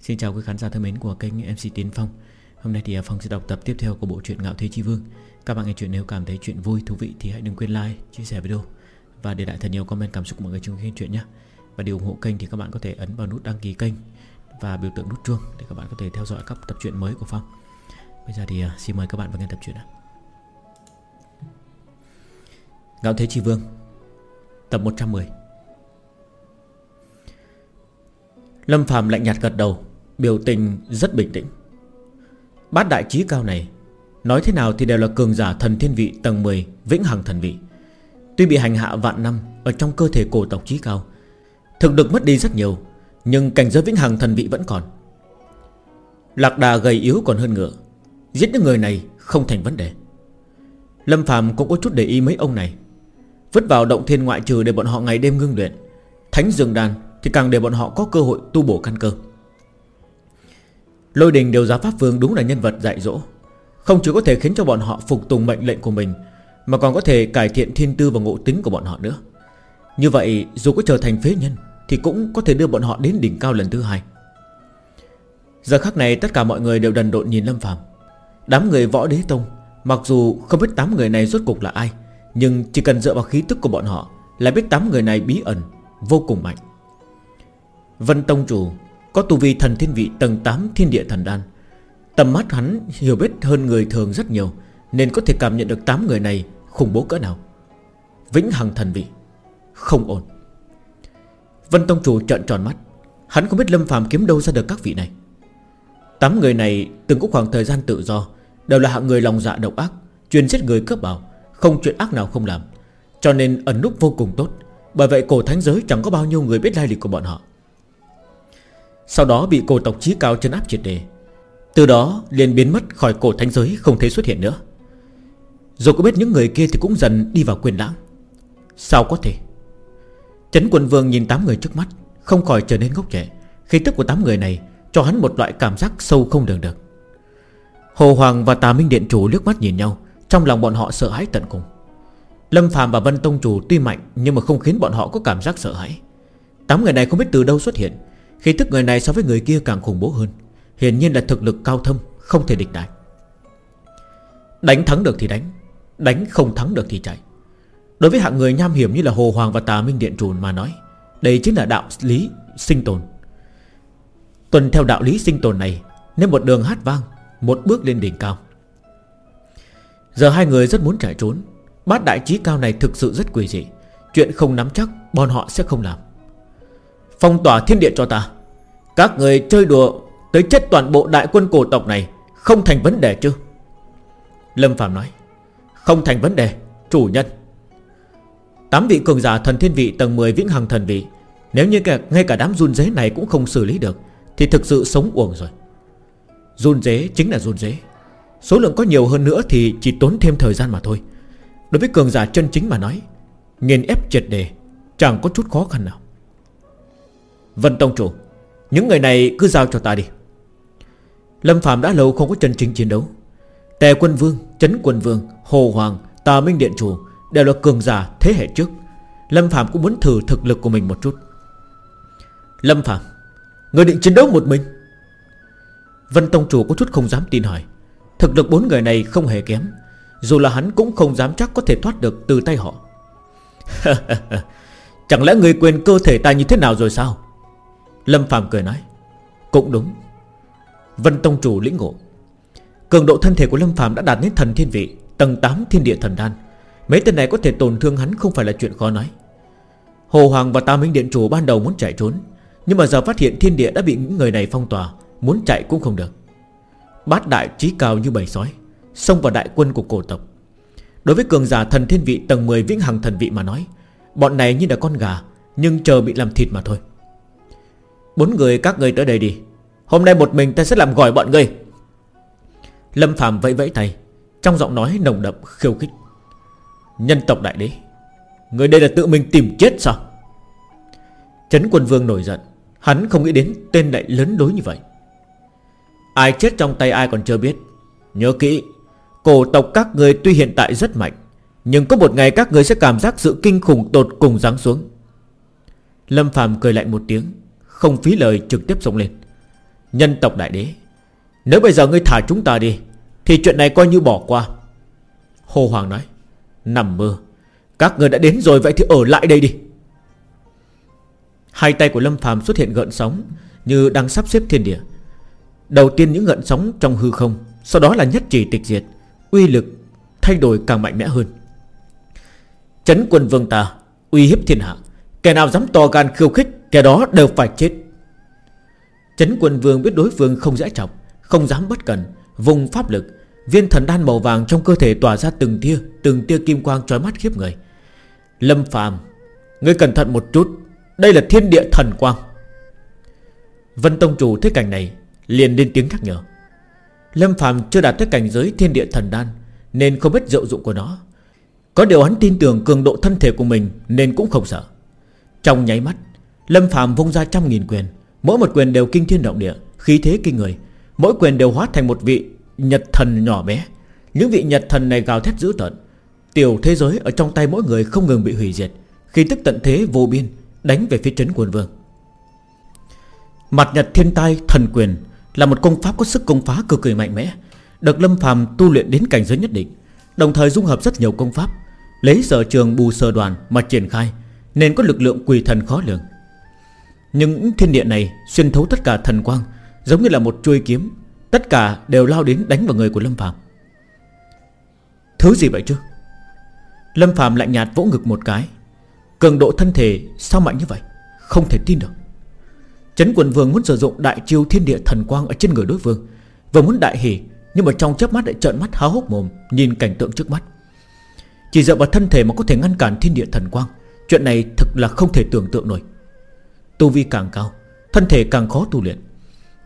Xin chào quý khán giả thân mến của kênh MC Tiến Phong. Hôm nay thì à, Phong sẽ đọc tập tiếp theo của bộ truyện Ngạo Thế Chi Vương. Các bạn nghe chuyện nếu cảm thấy chuyện vui, thú vị thì hãy đừng quên like, chia sẻ video Và để lại thật nhiều comment cảm xúc của mọi người trong khi chuyện nhé Và để ủng hộ kênh thì các bạn có thể ấn vào nút đăng ký kênh Và biểu tượng nút chuông để các bạn có thể theo dõi các tập truyện mới của Phong. Bây giờ thì à, xin mời các bạn vào nghe tập truyện ạ Ngạo Thế Chi Vương Tập 110 Lâm Phạm lạnh nhạt gật đầu. Biểu tình rất bình tĩnh. Bát đại trí cao này, Nói thế nào thì đều là cường giả thần thiên vị tầng 10 Vĩnh hằng thần vị. Tuy bị hành hạ vạn năm Ở trong cơ thể cổ tộc trí cao, Thực lực mất đi rất nhiều, Nhưng cảnh giới vĩnh hằng thần vị vẫn còn. Lạc đà gầy yếu còn hơn ngựa, Giết những người này không thành vấn đề. Lâm Phạm cũng có chút để ý mấy ông này. Vứt vào động thiên ngoại trừ để bọn họ ngày đêm ngưng luyện, Thánh dương đàn Thì càng để bọn họ có cơ hội tu bổ căn cơ. Lôi đình đều giá Pháp Vương đúng là nhân vật dạy dỗ. Không chỉ có thể khiến cho bọn họ phục tùng mệnh lệnh của mình, Mà còn có thể cải thiện thiên tư và ngộ tính của bọn họ nữa. Như vậy, dù có trở thành phế nhân, Thì cũng có thể đưa bọn họ đến đỉnh cao lần thứ hai. Giờ khắc này, tất cả mọi người đều đần độn nhìn Lâm Phạm Đám người võ đế tông, Mặc dù không biết tám người này rốt cục là ai, Nhưng chỉ cần dựa vào khí tức của bọn họ Là biết tám người này bí ẩn, Vô cùng mạnh. Vân Tông Chủ có tu vi thần thiên vị tầng 8 thiên địa thần đan. Tầm mắt hắn hiểu biết hơn người thường rất nhiều, Nên có thể cảm nhận được 8 người này khủng bố cỡ nào. Vĩnh hằng thần vị, Không ổn. Vân Tông Chủ trợn tròn mắt. Hắn không biết Lâm phàm kiếm đâu ra được các vị này. Tám người này từng có khoảng thời gian tự do, Đều là hạng người lòng dạ độc ác, Chuyên giết người cướp bảo Không chuyện ác nào không làm. Cho nên ẩn núp vô cùng tốt, Bởi vậy cổ thánh giới chẳng có bao nhiêu người biết lai lịch của bọn họ sau đó bị cổ tộc trí cao chân áp triệt đề. Từ đó liền biến mất khỏi cổ thánh giới Không thể xuất hiện nữa. Dù có biết những người kia thì cũng dần đi vào quyền lãng. Sao có thể? Chấn quân vương nhìn 8 người trước mắt, Không khỏi trở nên ngốc trẻ Khi tức của 8 người này Cho hắn một loại cảm giác sâu không đường được. Hồ Hoàng và Tà Minh Điện Chủ liếc mắt nhìn nhau, Trong lòng bọn họ sợ hãi tận cùng. Lâm Phàm và Vân Tông Chủ tuy mạnh Nhưng mà không khiến bọn họ có cảm giác sợ hãi. Tám người này không biết từ đâu xuất hiện khi tức người này so với người kia càng khủng bố hơn. Hiển nhiên là thực lực cao thâm, Không thể địch đại Đánh thắng được thì đánh Đánh không thắng được thì chạy. Đối với hạng người nham hiểm như là Hồ Hoàng và Tà Minh Điện Trùn mà nói, Đây chính là đạo lý sinh tồn. Tuần theo đạo lý sinh tồn này Nên một đường hát vang, Một bước lên đỉnh cao, Giờ hai người rất muốn chạy trốn. Bát đại trí cao này thực sự rất quỷ dị. Chuyện không nắm chắc, Bọn họ sẽ không làm. Phong tỏa thiên địa cho ta. Các người chơi đùa Tới chết toàn bộ đại quân cổ tộc này Không thành vấn đề chứ? Lâm Phạm nói Không thành vấn đề Chủ nhân. Tám vị cường giả thần thiên vị tầng 10 vĩnh hằng thần vị Nếu như cả, ngay cả đám run dế này cũng không xử lý được Thì thực sự sống uổng rồi. Run dế chính là run dế. Số lượng có nhiều hơn nữa thì chỉ tốn thêm thời gian mà thôi. Đối với cường giả chân chính mà nói Nghiền ép triệt đề Chẳng có chút khó khăn nào. Vân Tông Chủ Những người này cứ giao cho ta đi. Lâm Phạm đã lâu không có chân chính chiến đấu. Tề quân vương, Trấn quân vương Hồ Hoàng, Tà Minh Điện Chủ Đều là cường giả thế hệ trước. Lâm Phạm cũng muốn thử thực lực của mình một chút. Lâm Phạm Người định chiến đấu một mình? Vân Tông Chủ có chút không dám tin hỏi. Thực lực bốn người này không hề kém Dù là hắn cũng không dám chắc có thể thoát được từ tay họ. Chẳng lẽ người quyền cơ thể ta như thế nào rồi sao? Lâm Phạm cười nói, Cũng đúng. Vân Tông Chủ lĩnh ngộ. Cường độ thân thể của Lâm Phạm đã đạt đến thần thiên vị, Tầng 8 thiên địa thần đan. Mấy tên này có thể tổn thương hắn không phải là chuyện khó nói. Hồ Hoàng và Tam Minh Điện Chủ ban đầu muốn chạy trốn, Nhưng mà giờ phát hiện thiên địa đã bị những người này phong tỏa, Muốn chạy cũng không được. Bát đại trí cao như bầy sói, Xông vào đại quân của cổ tộc. Đối với cường giả thần thiên vị tầng 10 vĩnh hằng thần vị mà nói, Bọn này như là con gà, Nhưng chờ bị làm thịt mà thôi. Bốn người các người tới đây đi. Hôm nay một mình ta sẽ làm gọi bọn ngươi. Lâm Phạm vẫy vẫy tay, Trong giọng nói nồng đậm khiêu khích. Nhân tộc đại đế, Người đây là tự mình tìm chết sao? Trấn quân vương nổi giận, Hắn không nghĩ đến tên lại lớn đối như vậy. Ai chết trong tay ai còn chưa biết. Nhớ kỹ, Cổ tộc các người tuy hiện tại rất mạnh, Nhưng có một ngày các người sẽ cảm giác sự kinh khủng tột cùng giáng xuống. Lâm Phạm cười lạnh một tiếng không phí lời trực tiếp xông lên. Nhân tộc đại đế, Nếu bây giờ ngươi thả chúng ta đi, Thì chuyện này coi như bỏ qua. Hồ Hoàng nói, Nằm mơ, Các người đã đến rồi, vậy thì ở lại đây đi. Hai tay của Lâm phàm xuất hiện gợn sóng Như đang sắp xếp thiên địa. Đầu tiên những gợn sóng trong hư không, Sau đó là nhất chỉ tịch diệt, Uy lực thay đổi càng mạnh mẽ hơn. Chấn quân vương ta, Uy hiếp thiên hạ, Kẻ nào dám to gan khiêu khích Kẻ đó đều phải chết. Chấn quân vương biết đối phương không dễ chọc, Không dám bất cần Vùng pháp lực, Viên thần đan màu vàng trong cơ thể tỏa ra từng tia Từng tia kim quang trói mắt khiếp người. Lâm phàm, Ngươi cẩn thận một chút, Đây là thiên địa thần quang. Vân Tông Chủ thấy cảnh này, Liền lên tiếng nhắc nhở. Lâm phàm chưa đạt tới cảnh giới thiên địa thần đan, Nên không biết diệu dụng của nó. Có điều hắn tin tưởng cường độ thân thể của mình, Nên cũng không sợ. Trong nháy mắt Lâm phàm vung ra trăm nghìn quyền. Mỗi một quyền đều kinh thiên động địa, Khí thế kinh người. Mỗi quyền đều hóa thành một vị nhật thần nhỏ bé. Những vị nhật thần này gào thét dữ tợn. Tiểu thế giới ở trong tay mỗi người không ngừng bị hủy diệt. Khi tức tận thế vô biên, Đánh về phía trấn quân vương. Mặt nhật thiên tai thần quyền Là một công pháp có sức công phá cực kỳ mạnh mẽ, Được Lâm phàm tu luyện đến cảnh giới nhất định, Đồng thời dung hợp rất nhiều công pháp. Lấy sở trường bù sở đoàn mà triển khai, Nên có lực lượng quỷ thần khó lường. Nhưng thiên địa này Xuyên thấu tất cả thần quang, Giống như là một chuôi kiếm, Tất cả đều lao đến đánh vào người của Lâm Phạm Thứ gì vậy chứ? Lâm Phạm lạnh nhạt vỗ ngực một cái. Cường độ thân thể sao mạnh như vậy? Không thể tin được. Chấn quần vương muốn sử dụng đại chiêu thiên địa thần quang Ở trên người đối phương, Vừa muốn đại hỉ, Nhưng mà trong chớp mắt lại trợn mắt háo hốc mồm, Nhìn cảnh tượng trước mắt. Chỉ dựa vào thân thể mà có thể ngăn cản thiên địa thần quang, Chuyện này thực là không thể tưởng tượng nổi. Tu vi càng cao, Thân thể càng khó tu luyện.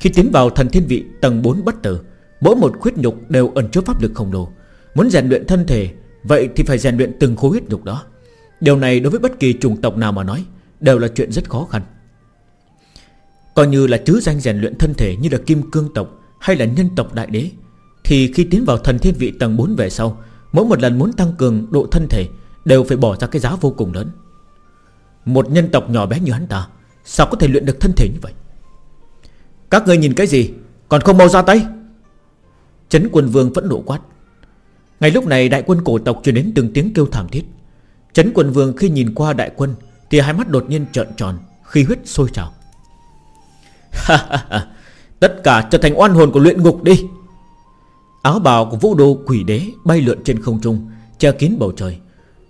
Khi tiến vào thần thiên vị tầng 4 bất tử, Mỗi một khuyết nhục đều ẩn chứa pháp lực khổng lồ. Muốn rèn luyện thân thể, Vậy thì phải rèn luyện từng khối huyết nhục đó. Điều này đối với bất kỳ chủng tộc nào mà nói, Đều là chuyện rất khó khăn. Coi như là chứ danh rèn luyện thân thể Như là kim cương tộc hay là nhân tộc đại đế, Thì khi tiến vào thần thiên vị tầng 4 về sau, Mỗi một lần muốn tăng cường độ thân thể Đều phải bỏ ra cái giá vô cùng lớn. Một nhân tộc nhỏ bé như hắn ta Sao có thể luyện được thân thể như vậy? Các người nhìn cái gì? Còn không mau ra tay? Chấn quân vương vẫn nộ quát. Ngay lúc này đại quân cổ tộc truyền đến từng tiếng kêu thảm thiết. Chấn quân vương khi nhìn qua đại quân Thì hai mắt đột nhiên trợn tròn Khi huyết sôi trào. Tất cả trở thành oan hồn của luyện ngục đi. Áo bào của vũ đô quỷ đế Bay lượn trên không trung, Che kín bầu trời.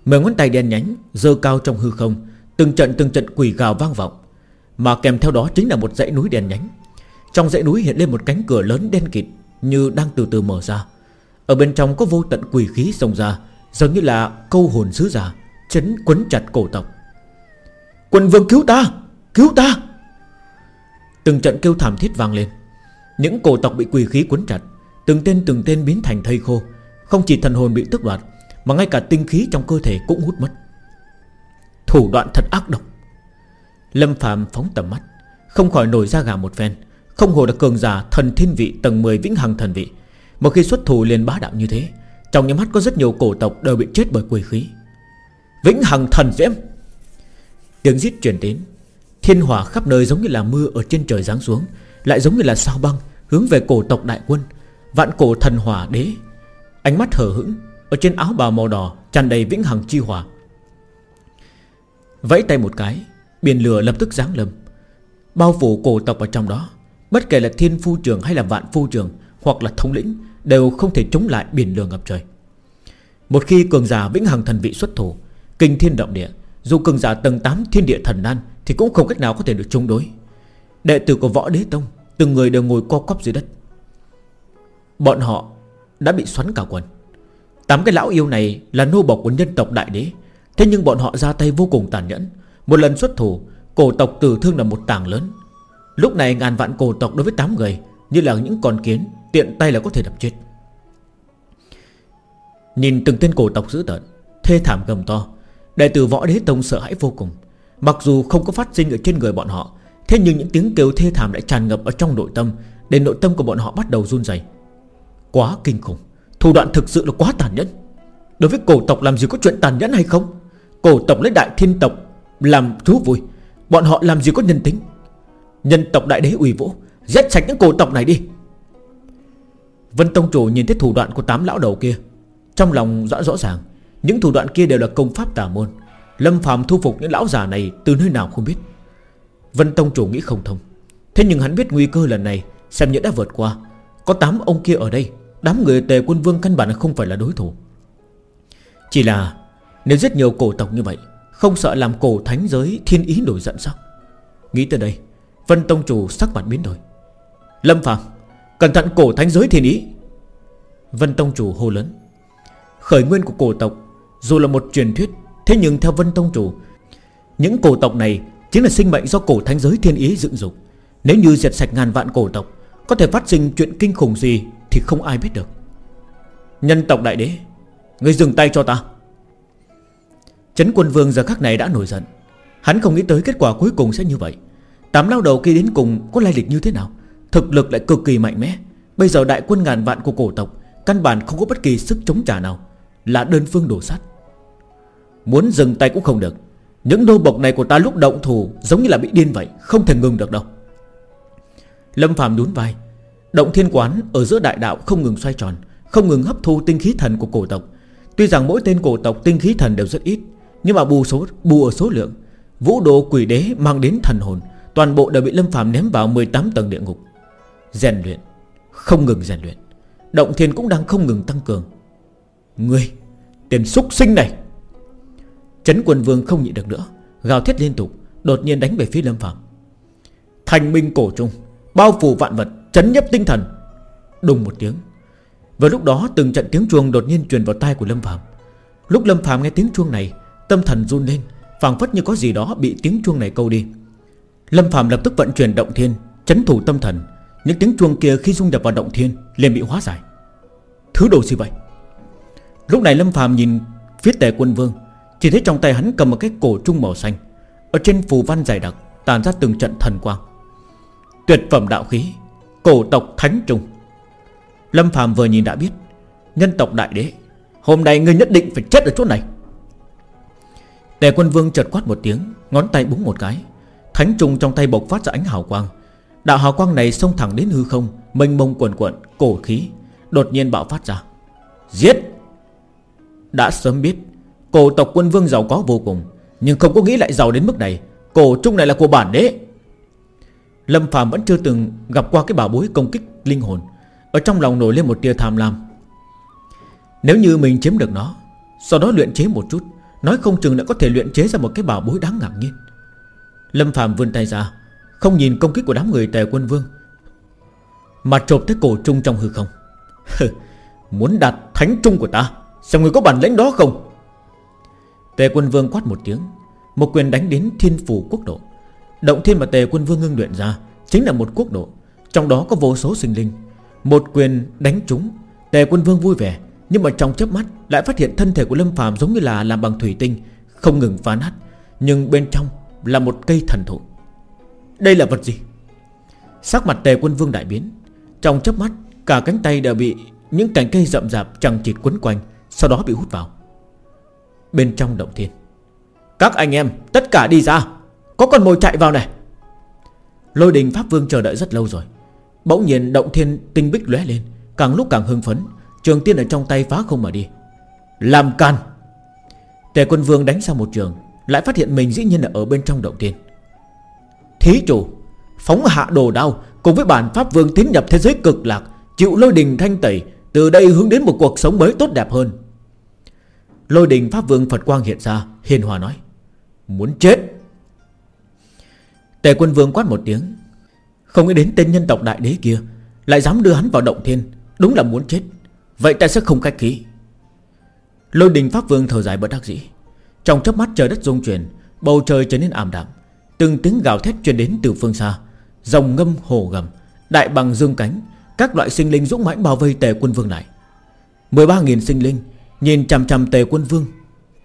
Mười ngón tay đen nhánh Dơ cao trong hư không, Từng trận từng trận quỷ gào vang vọng. Mà kèm theo đó chính là một dãy núi đèn nhánh. Trong dãy núi hiện lên một cánh cửa lớn đen kịt Như đang từ từ mở ra. Ở bên trong có vô tận quỷ khí xông ra, Giống như là câu hồn sứ giả Chấn quấn chặt cổ tộc. Quân vương cứu ta! Cứu ta! Từng trận kêu thảm thiết vang lên. Những cổ tộc bị quỷ khí quấn chặt, Từng tên từng tên biến thành thây khô. Không chỉ thần hồn bị tước đoạt, Mà ngay cả tinh khí trong cơ thể cũng hút mất. Thủ đoạn thật ác độc. Lâm Phạm phóng tầm mắt, Không khỏi nổi ra gà một phen. Không hồ là cường giả thần thiên vị tầng 10 vĩnh hằng thần vị. Một khi xuất thủ liền bá đạo như thế, Trong những mắt có rất nhiều cổ tộc đều bị chết bởi quỷ khí. Vĩnh hằng thần diễm! Tiếng giết truyền đến. Thiên hỏa khắp nơi giống như là mưa ở trên trời giáng xuống, Lại giống như là sao băng Hướng về cổ tộc đại quân, Vạn cổ thần hỏa đế. Ánh mắt hở hững, Ở trên áo bào màu đỏ tràn đầy vĩnh hằng chi hỏa. Vẫy tay một cái Biển lửa lập tức giáng lâm. Bao phủ cổ tộc ở trong đó, Bất kể là thiên phu trường hay là vạn phu trường, Hoặc là thống lĩnh, Đều không thể chống lại biển lửa ngập trời. Một khi cường giả vĩnh hằng thần vị xuất thủ, Kinh thiên động địa, Dù cường giả tầng 8 thiên địa thần nan Thì cũng không cách nào có thể được chống đối. Đệ tử của võ đế tông, Từng người đều ngồi co quắp dưới đất. Bọn họ đã bị xoắn cả quần. Tám cái lão yêu này là nô bộc của nhân tộc đại đế, Thế nhưng bọn họ ra tay vô cùng tàn nhẫn một lần xuất thủ, Cổ tộc tử thương là một tảng lớn. Lúc này ngàn vạn cổ tộc đối với 8 người, Như là những con kiến, Tiện tay là có thể đập chết. Nhìn từng tên cổ tộc dữ tợn, Thê thảm gầm to đại tử võ đế tông sợ hãi vô cùng. Mặc dù không có phát sinh ở trên người bọn họ, Thế nhưng những tiếng kêu thê thảm đã tràn ngập ở trong nội tâm, Để nội tâm của bọn họ bắt đầu run dày Quá kinh khủng, Thủ đoạn thực sự là quá tàn nhẫn. Đối với cổ tộc làm gì có chuyện tàn nhẫn hay không? Cổ tộc lấy đại thiên tộc làm thú vui. Bọn họ làm gì có nhân tính? Nhân tộc đại đế ủy vũ, Giết sạch những cổ tộc này đi. Vân Tông Chủ nhìn thấy thủ đoạn của tám lão đầu kia, Trong lòng rõ rõ ràng, Những thủ đoạn kia đều là công pháp tà môn. Lâm Phạm thu phục những lão già này Từ nơi nào không biết. Vân Tông Chủ nghĩ không thông. Thế nhưng hắn biết nguy cơ lần này, Xem như đã vượt qua. Có 8 ông kia ở đây, Đám người tề quân vương căn bản không phải là đối thủ. Chỉ là, Nếu rất nhiều cổ tộc như vậy không sợ làm cổ thánh giới thiên ý nổi giận sao? Nghĩ tới đây, Vân Tông Chủ sắc mặt biến đổi. Lâm Phạm Cẩn thận cổ thánh giới thiên ý. Vân Tông Chủ hô lớn. Khởi nguyên của cổ tộc, Dù là một truyền thuyết, Thế nhưng theo Vân Tông Chủ, Những cổ tộc này Chính là sinh mệnh do cổ thánh giới thiên ý dựng dục. Nếu như diệt sạch ngàn vạn cổ tộc, Có thể phát sinh chuyện kinh khủng gì Thì không ai biết được. Nhân tộc đại đế, Người dừng tay cho ta. Chấn quân vương giờ khắc này đã nổi giận. Hắn không nghĩ tới kết quả cuối cùng sẽ như vậy. Tám lao đầu kia đến cùng có lai lịch như thế nào? Thực lực lại cực kỳ mạnh mẽ. Bây giờ đại quân ngàn vạn của cổ tộc, Căn bản không có bất kỳ sức chống trả nào. Là đơn phương đổ sát. Muốn dừng tay cũng không được. Những nô bộc này của ta lúc động thủ Giống như là bị điên vậy, Không thể ngừng được đâu. Lâm Phạm đún vai. Động thiên quán ở giữa đại đạo không ngừng xoay tròn, Không ngừng hấp thu tinh khí thần của cổ tộc. Tuy rằng mỗi tên cổ tộc tinh khí thần đều rất ít nhưng mà bù số, bù ở số lượng, Vũ độ quỷ đế mang đến thần hồn, Toàn bộ đều bị Lâm Phạm ném vào 18 tầng địa ngục. Rèn luyện, Không ngừng rèn luyện. Động thiên cũng đang không ngừng tăng cường. Ngươi Tiền xúc sinh này! Chấn quân vương không nhịn được nữa, Gào thét liên tục, Đột nhiên đánh về phía Lâm Phạm Thành minh cổ trung, Bao phủ vạn vật, Chấn nhấp tinh thần. Đùng một tiếng và lúc đó từng trận tiếng chuông đột nhiên truyền vào tai của Lâm Phạm Lúc Lâm Phạm nghe tiếng chuông này Tâm thần run lên, phảng phất như có gì đó bị tiếng chuông này câu đi. Lâm Phạm lập tức vận chuyển động thiên, Chấn thủ tâm thần. Những tiếng chuông kia khi dung nhập vào động thiên liền bị hóa giải. Thứ đồ gì vậy? Lúc này Lâm Phạm nhìn phía tề quân vương, Chỉ thấy trong tay hắn cầm một cái cổ trung màu xanh. Ở trên phù văn dày đặc Tàn ra từng trận thần quang. Tuyệt phẩm đạo khí, Cổ tộc thánh trung Lâm Phạm vừa nhìn đã biết, Nhân tộc đại đế, Hôm nay ngươi nhất định phải chết ở chỗ này. Tề quân vương chợt quát một tiếng, Ngón tay búng một cái. Thánh trùng trong tay bộc phát ra ánh hào quang. Đạo hào quang này xông thẳng đến hư không, Mênh mông quần quận, cổ khí, Đột nhiên bạo phát ra. Giết! Đã sớm biết, Cổ tộc quân vương giàu có vô cùng, Nhưng không có nghĩ lại giàu đến mức này. Cổ trung này là của bản đế. Lâm Phàm vẫn chưa từng gặp qua cái bảo bối công kích linh hồn. Ở trong lòng nổi lên một tia tham lam. Nếu như mình chiếm được nó, Sau đó luyện chế một chút Nói không chừng đã có thể luyện chế ra một cái bảo bối đáng ngạc nhiên. Lâm Phạm vươn tay ra, Không nhìn công kích của đám người tề quân vương, Mà trộm tới cổ trung trong hư không. Muốn đạt thánh trung của ta, Xem người có bản lĩnh đó không? Tề quân vương quát một tiếng, Một quyền đánh đến thiên phủ quốc độ. Động thiên mà tề quân vương ngưng luyện ra Chính là một quốc độ, Trong đó có vô số sinh linh. Một quyền đánh trúng, Tề quân vương vui vẻ nhưng mà trong chớp mắt Lại phát hiện thân thể của Lâm phàm giống như là làm bằng thủy tinh, Không ngừng phá nát Nhưng bên trong là một cây thần thụ. Đây là vật gì? Sắc mặt tề quân vương đại biến. Trong chớp mắt, Cả cánh tay đều bị những cành cây rậm rạp chẳng chịt quấn quanh, Sau đó bị hút vào. Bên trong động thiên. Các anh em, tất cả đi ra. Có con mồi chạy vào này. Lôi đình Pháp Vương chờ đợi rất lâu rồi. Bỗng nhiên động thiên tinh bích lóe lên, Càng lúc càng hưng phấn. Trường tiên ở trong tay phá không mà đi. Làm can Tề quân vương đánh sang một trường, Lại phát hiện mình dĩ nhiên là ở bên trong động thiên Thí chủ, Phóng hạ đồ đao Cùng với bản Pháp Vương tiến nhập thế giới cực lạc, Chịu lôi đình thanh tẩy, Từ đây hướng đến một cuộc sống mới tốt đẹp hơn. Lôi đình Pháp Vương Phật Quang hiện ra, Hiền hòa nói, Muốn chết. Tề quân vương quát một tiếng, Không nghĩ đến tên nhân tộc đại đế kia, Lại dám đưa hắn vào động thiên, Đúng là muốn chết. Vậy ta sẽ không cách khí. Lôi đình Pháp Vương thở dài bất đắc dĩ. Trong chớp mắt trời đất rung chuyển, Bầu trời trở nên ảm đạm. Từng tiếng gào thét truyền đến từ phương xa. Dòng ngâm hồ gầm, Đại bằng dương cánh, Các loại sinh linh dũng mãnh bao vây tề quân vương này 13.000 sinh linh Nhìn chằm chằm tề quân vương.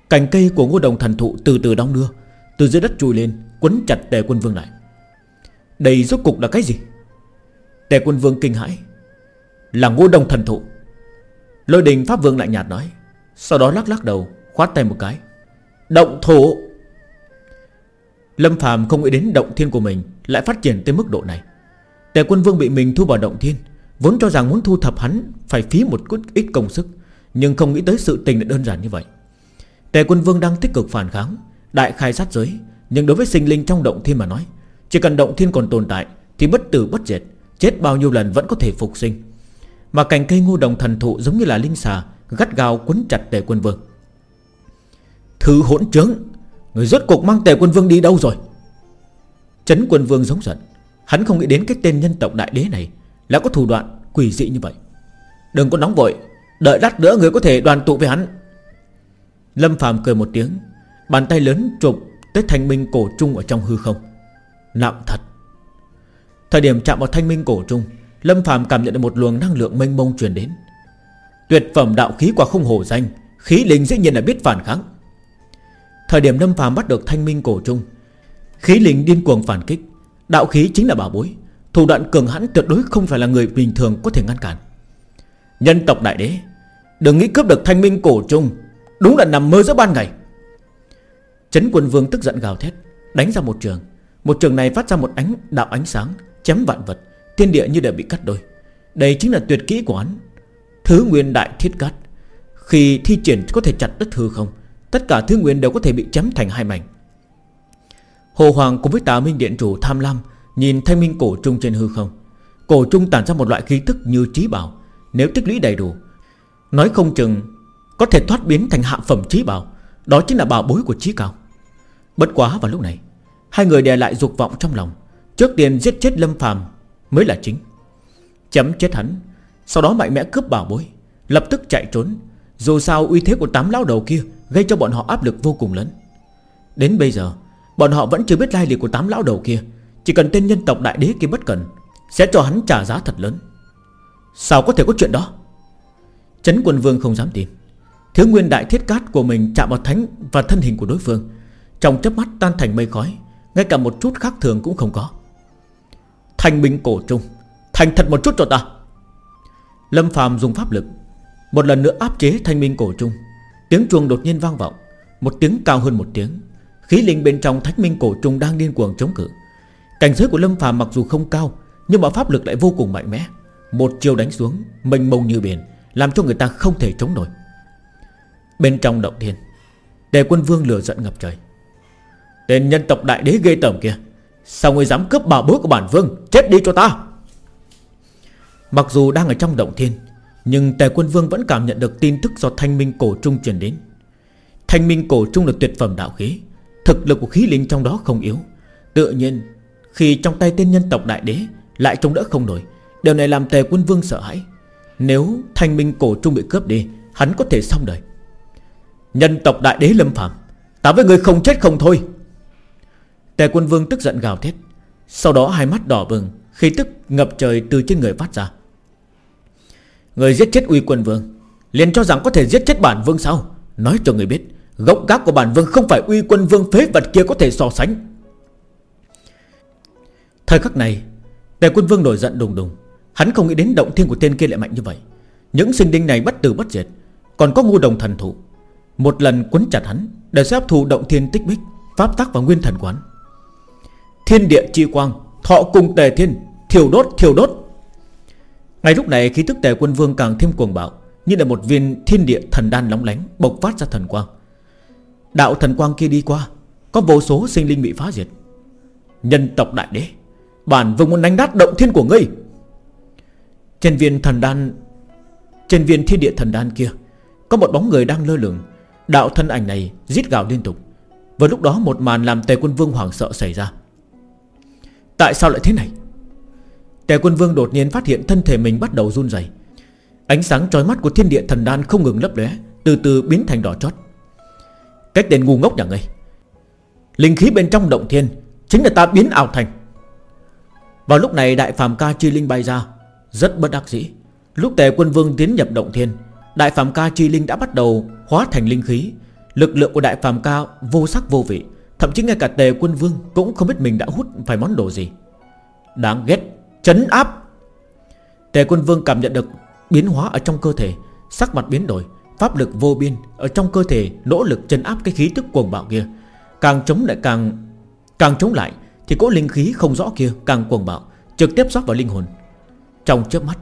Cành cây của ngô đồng thần thụ từ từ đong đưa, Từ dưới đất trùi lên, Quấn chặt tề quân vương lại. Đây rốt cục là cái gì? Tề quân vương kinh hãi. Là ngô đồng thần thụ. Lôi đình pháp vương lại nhạt nói. Sau đó lắc lắc đầu, Khoát tay một cái. Động thổ. Lâm phàm không nghĩ đến động thiên của mình Lại phát triển tới mức độ này. Tề quân vương bị mình thu vào động thiên, Vốn cho rằng muốn thu thập hắn Phải phí một chút ít công sức, Nhưng không nghĩ tới sự tình lại đơn giản như vậy. Tề quân vương đang tích cực phản kháng, Đại khai sát giới, Nhưng đối với sinh linh trong động thiên mà nói, Chỉ cần động thiên còn tồn tại Thì bất tử bất diệt, Chết bao nhiêu lần vẫn có thể phục sinh. Mà cành cây ngô đồng thần thụ giống như là linh xà, Gắt gao quấn chặt tề quân vương. Thứ hỗn trướng, Người rốt cuộc mang tề quân vương đi đâu rồi? Chấn quân vương giống giận. Hắn không nghĩ đến cái tên nhân tộc đại đế này Là có thủ đoạn quỷ dị như vậy. Đừng có nóng vội, Đợi lát nữa người có thể đoàn tụ với hắn. Lâm phàm cười một tiếng, Bàn tay lớn chụp tới thanh minh cổ trung ở trong hư không. Nặng thật. Thời điểm chạm vào thanh minh cổ trung Lâm Phạm cảm nhận được một luồng năng lượng mênh mông truyền đến. Tuyệt phẩm đạo khí quả không hổ danh, Khí linh dĩ nhiên là biết phản kháng. Thời điểm Lâm Phạm bắt được thanh minh cổ trung, Khí linh điên cuồng phản kích, Đạo khí chính là bảo bối, Thủ đoạn cường hãn tuyệt đối không phải là người bình thường có thể ngăn cản. Nhân tộc đại đế, Đừng nghĩ cướp được thanh minh cổ trung, Đúng là nằm mơ giữa ban ngày. Chấn quân vương tức giận gào thét, Đánh ra một trường. Một trường này phát ra một ánh, đạo ánh sáng, Chém vạn vật. Thiên địa như đã bị cắt đôi. Đây chính là tuyệt kỹ của hắn. Thứ nguyên đại thiết cắt Khi thi triển có thể chặt đất hư không, Tất cả thứ nguyên đều có thể bị chém thành hai mảnh. Hồ Hoàng cùng với tà Minh Điện Chủ tham lam Nhìn thanh minh cổ trung trên hư không. Cổ trung tản ra một loại khí tức như trí bảo, Nếu tích lũy đầy đủ. Nói không chừng Có thể thoát biến thành hạ phẩm trí bảo, Đó chính là bảo bối của trí cao. Bất quá vào lúc này, Hai người đè lại dục vọng trong lòng. Trước tiên giết chết Lâm phàm Mới là chính. Chấm chết hắn, Sau đó mạnh mẽ cướp bảo bối, Lập tức chạy trốn, Dù sao uy thế của tám lão đầu kia Gây cho bọn họ áp lực vô cùng lớn. Đến bây giờ, Bọn họ vẫn chưa biết lai lịch của tám lão đầu kia, Chỉ cần tên nhân tộc đại đế kia bất cần, Sẽ cho hắn trả giá thật lớn. Sao có thể có chuyện đó? Chấn quân vương không dám tin. Thiếu nguyên đại thiết cát của mình chạm vào thánh Và thân hình của đối phương, Trong chớp mắt tan thành mây khói, Ngay cả một chút khác thường cũng không có. Thanh binh cổ trung. Thành thật một chút cho ta. Lâm phàm dùng pháp lực, Một lần nữa áp chế thanh minh cổ trung. Tiếng chuông đột nhiên vang vọng, Một tiếng cao hơn một tiếng. Khí linh bên trong thánh minh cổ trung đang điên cuồng chống cự. Cảnh giới của Lâm phàm mặc dù không cao, Nhưng mà pháp lực lại vô cùng mạnh mẽ. Một chiều đánh xuống, Mênh mông như biển, Làm cho người ta không thể chống nổi. Bên trong động thiên Đề quân vương lửa giận ngập trời. Tên nhân tộc đại đế ghê tởm kia Sao người dám cướp bảo bối của bản vương? Chết đi cho ta! Mặc dù đang ở trong động thiên, Nhưng tề quân vương vẫn cảm nhận được tin tức Do thanh minh cổ trung truyền đến. Thanh minh cổ trung là tuyệt phẩm đạo khí Thực lực của khí linh trong đó không yếu. Tự nhiên, Khi trong tay tên nhân tộc đại đế Lại trông đỡ không nổi, Điều này làm tề quân vương sợ hãi. Nếu thanh minh cổ trung bị cướp đi, Hắn có thể xong đời. Nhân tộc đại đế lâm phạm Ta với người không chết không thôi. Tề quân vương tức giận gào thét. Sau đó hai mắt đỏ bừng Khi tức ngập trời từ trên người phát ra. Người giết chết uy quân vương, liền cho rằng có thể giết chết bản vương sao? Nói cho người biết, Gốc gác của bản vương không phải uy quân vương phế vật kia có thể so sánh. Thời khắc này, Tề quân vương nổi giận đùng đùng. Hắn không nghĩ đến động thiên của tên kia lại mạnh như vậy. Những sinh đinh này bất tử bất diệt, Còn có ngu đồng thần thủ Một lần quấn chặt hắn, Để xếp thụ động thiên tích bích, Pháp tắc và nguyên thần quán. Thiên địa chi quang, Thọ cùng tề thiên Thiểu đốt thiểu đốt. Ngay lúc này, khí tức tề quân vương càng thêm cuồng bạo, Như là một viên thiên địa thần đan lóng lánh Bộc phát ra thần quang. Đạo thần quang kia đi qua, Có vô số sinh linh bị phá diệt. Nhân tộc đại đế, Bản vương muốn đánh đát động thiên của ngươi. Trên viên thần đan, Trên viên thiên địa thần đan kia, Có một bóng người đang lơ lửng. Đạo thân ảnh này giết gào liên tục. Và lúc đó một màn làm tề quân vương hoảng sợ xảy ra. Tại sao lại thế này? Tề quân vương đột nhiên phát hiện thân thể mình bắt đầu run dày Ánh sáng trói mắt của thiên địa thần đan không ngừng lấp lóe, Từ từ biến thành đỏ chót. Cách tên ngu ngốc nhà ngươi. Linh khí bên trong động thiên, Chính là ta biến ảo thành. Vào lúc này đại phàm ca chi linh bay ra, Rất bất đắc dĩ. Lúc tề quân vương tiến nhập động thiên, Đại phàm ca chi linh đã bắt đầu hóa thành linh khí. Lực lượng của đại phàm ca vô sắc vô vị. Thậm chí ngay cả tề quân vương Cũng không biết mình đã hút phải món đồ gì. Đáng ghét, Chấn áp. Tề quân vương cảm nhận được biến hóa ở trong cơ thể, Sắc mặt biến đổi, Pháp lực vô biên Ở trong cơ thể, nỗ lực chân áp cái khí tức cuồng bạo kia. Càng chống lại càng Càng chống lại Thì cỗ linh khí không rõ kia càng cuồng bạo, Trực tiếp rót vào linh hồn. Trong chớp mắt,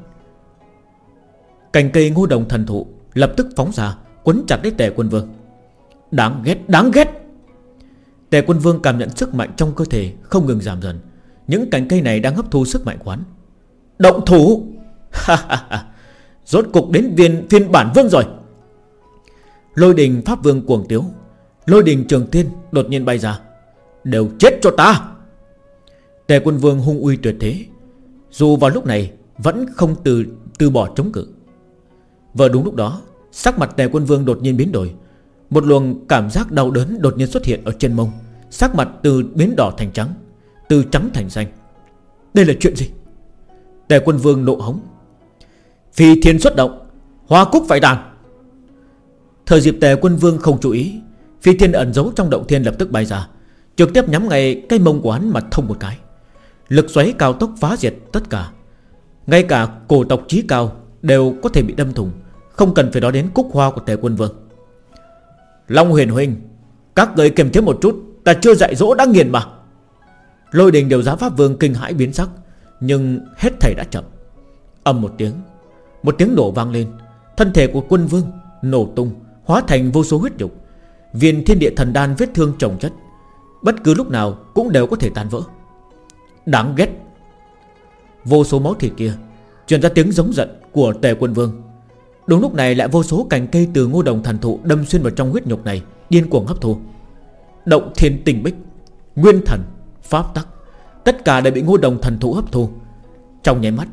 Cành cây ngô đồng thần thụ Lập tức phóng ra, Quấn chặt lấy tề quân vương. Đáng ghét đáng ghét. Tề quân vương cảm nhận sức mạnh trong cơ thể Không ngừng giảm dần. Những cành cây này đang hấp thu sức mạnh quán. Động thủ! Rốt cục đến viên, phiên bản vương rồi. Lôi đình pháp vương cuồng tiếu. Lôi đình trường tiên đột nhiên bay ra. Đều chết cho ta! Tề quân vương hung uy tuyệt thế. Dù vào lúc này, Vẫn không từ từ bỏ chống cự. Vừa đúng lúc đó, Sắc mặt tề quân vương đột nhiên biến đổi. Một luồng cảm giác đau đớn đột nhiên xuất hiện ở trên mông. Sắc mặt từ biến đỏ thành trắng, Từ trắng thành xanh. Đây là chuyện gì? Tề quân vương nộ hống. Phi thiên xuất động, Hoa cúc phải đàn Thời dịp tề quân vương không chú ý, Phi thiên ẩn giấu trong động thiên lập tức bay ra, Trực tiếp nhắm ngay cái mông của hắn mà thông một cái. Lực xoáy cao tốc phá diệt tất cả. Ngay cả cổ tộc trí cao Đều có thể bị đâm thùng Không cần phải nói đến cúc hoa của tề quân vương. Long huyền huynh, Các người kiềm chế một chút, Ta chưa dạy dỗ đã nghiền mà. Lôi đình đều giá pháp vương kinh hãi biến sắc, Nhưng hết thầy đã chậm. Âm một tiếng Một tiếng nổ vang lên, Thân thể của quân vương nổ tung, Hóa thành vô số huyết nhục. Viên thiên địa thần đan vết thương trồng chất, Bất cứ lúc nào cũng đều có thể tan vỡ. Đáng ghét. Vô số máu thịt kia, Truyền ra tiếng giống giận của tề quân vương. Đúng lúc này lại vô số cành cây từ ngô đồng thần thụ Đâm xuyên vào trong huyết nhục này, Điên cuồng hấp thu. Động thiên tình bích, Nguyên thần, Pháp tắc, Tất cả đều bị ngô đồng thần thụ hấp thu. Trong nháy mắt,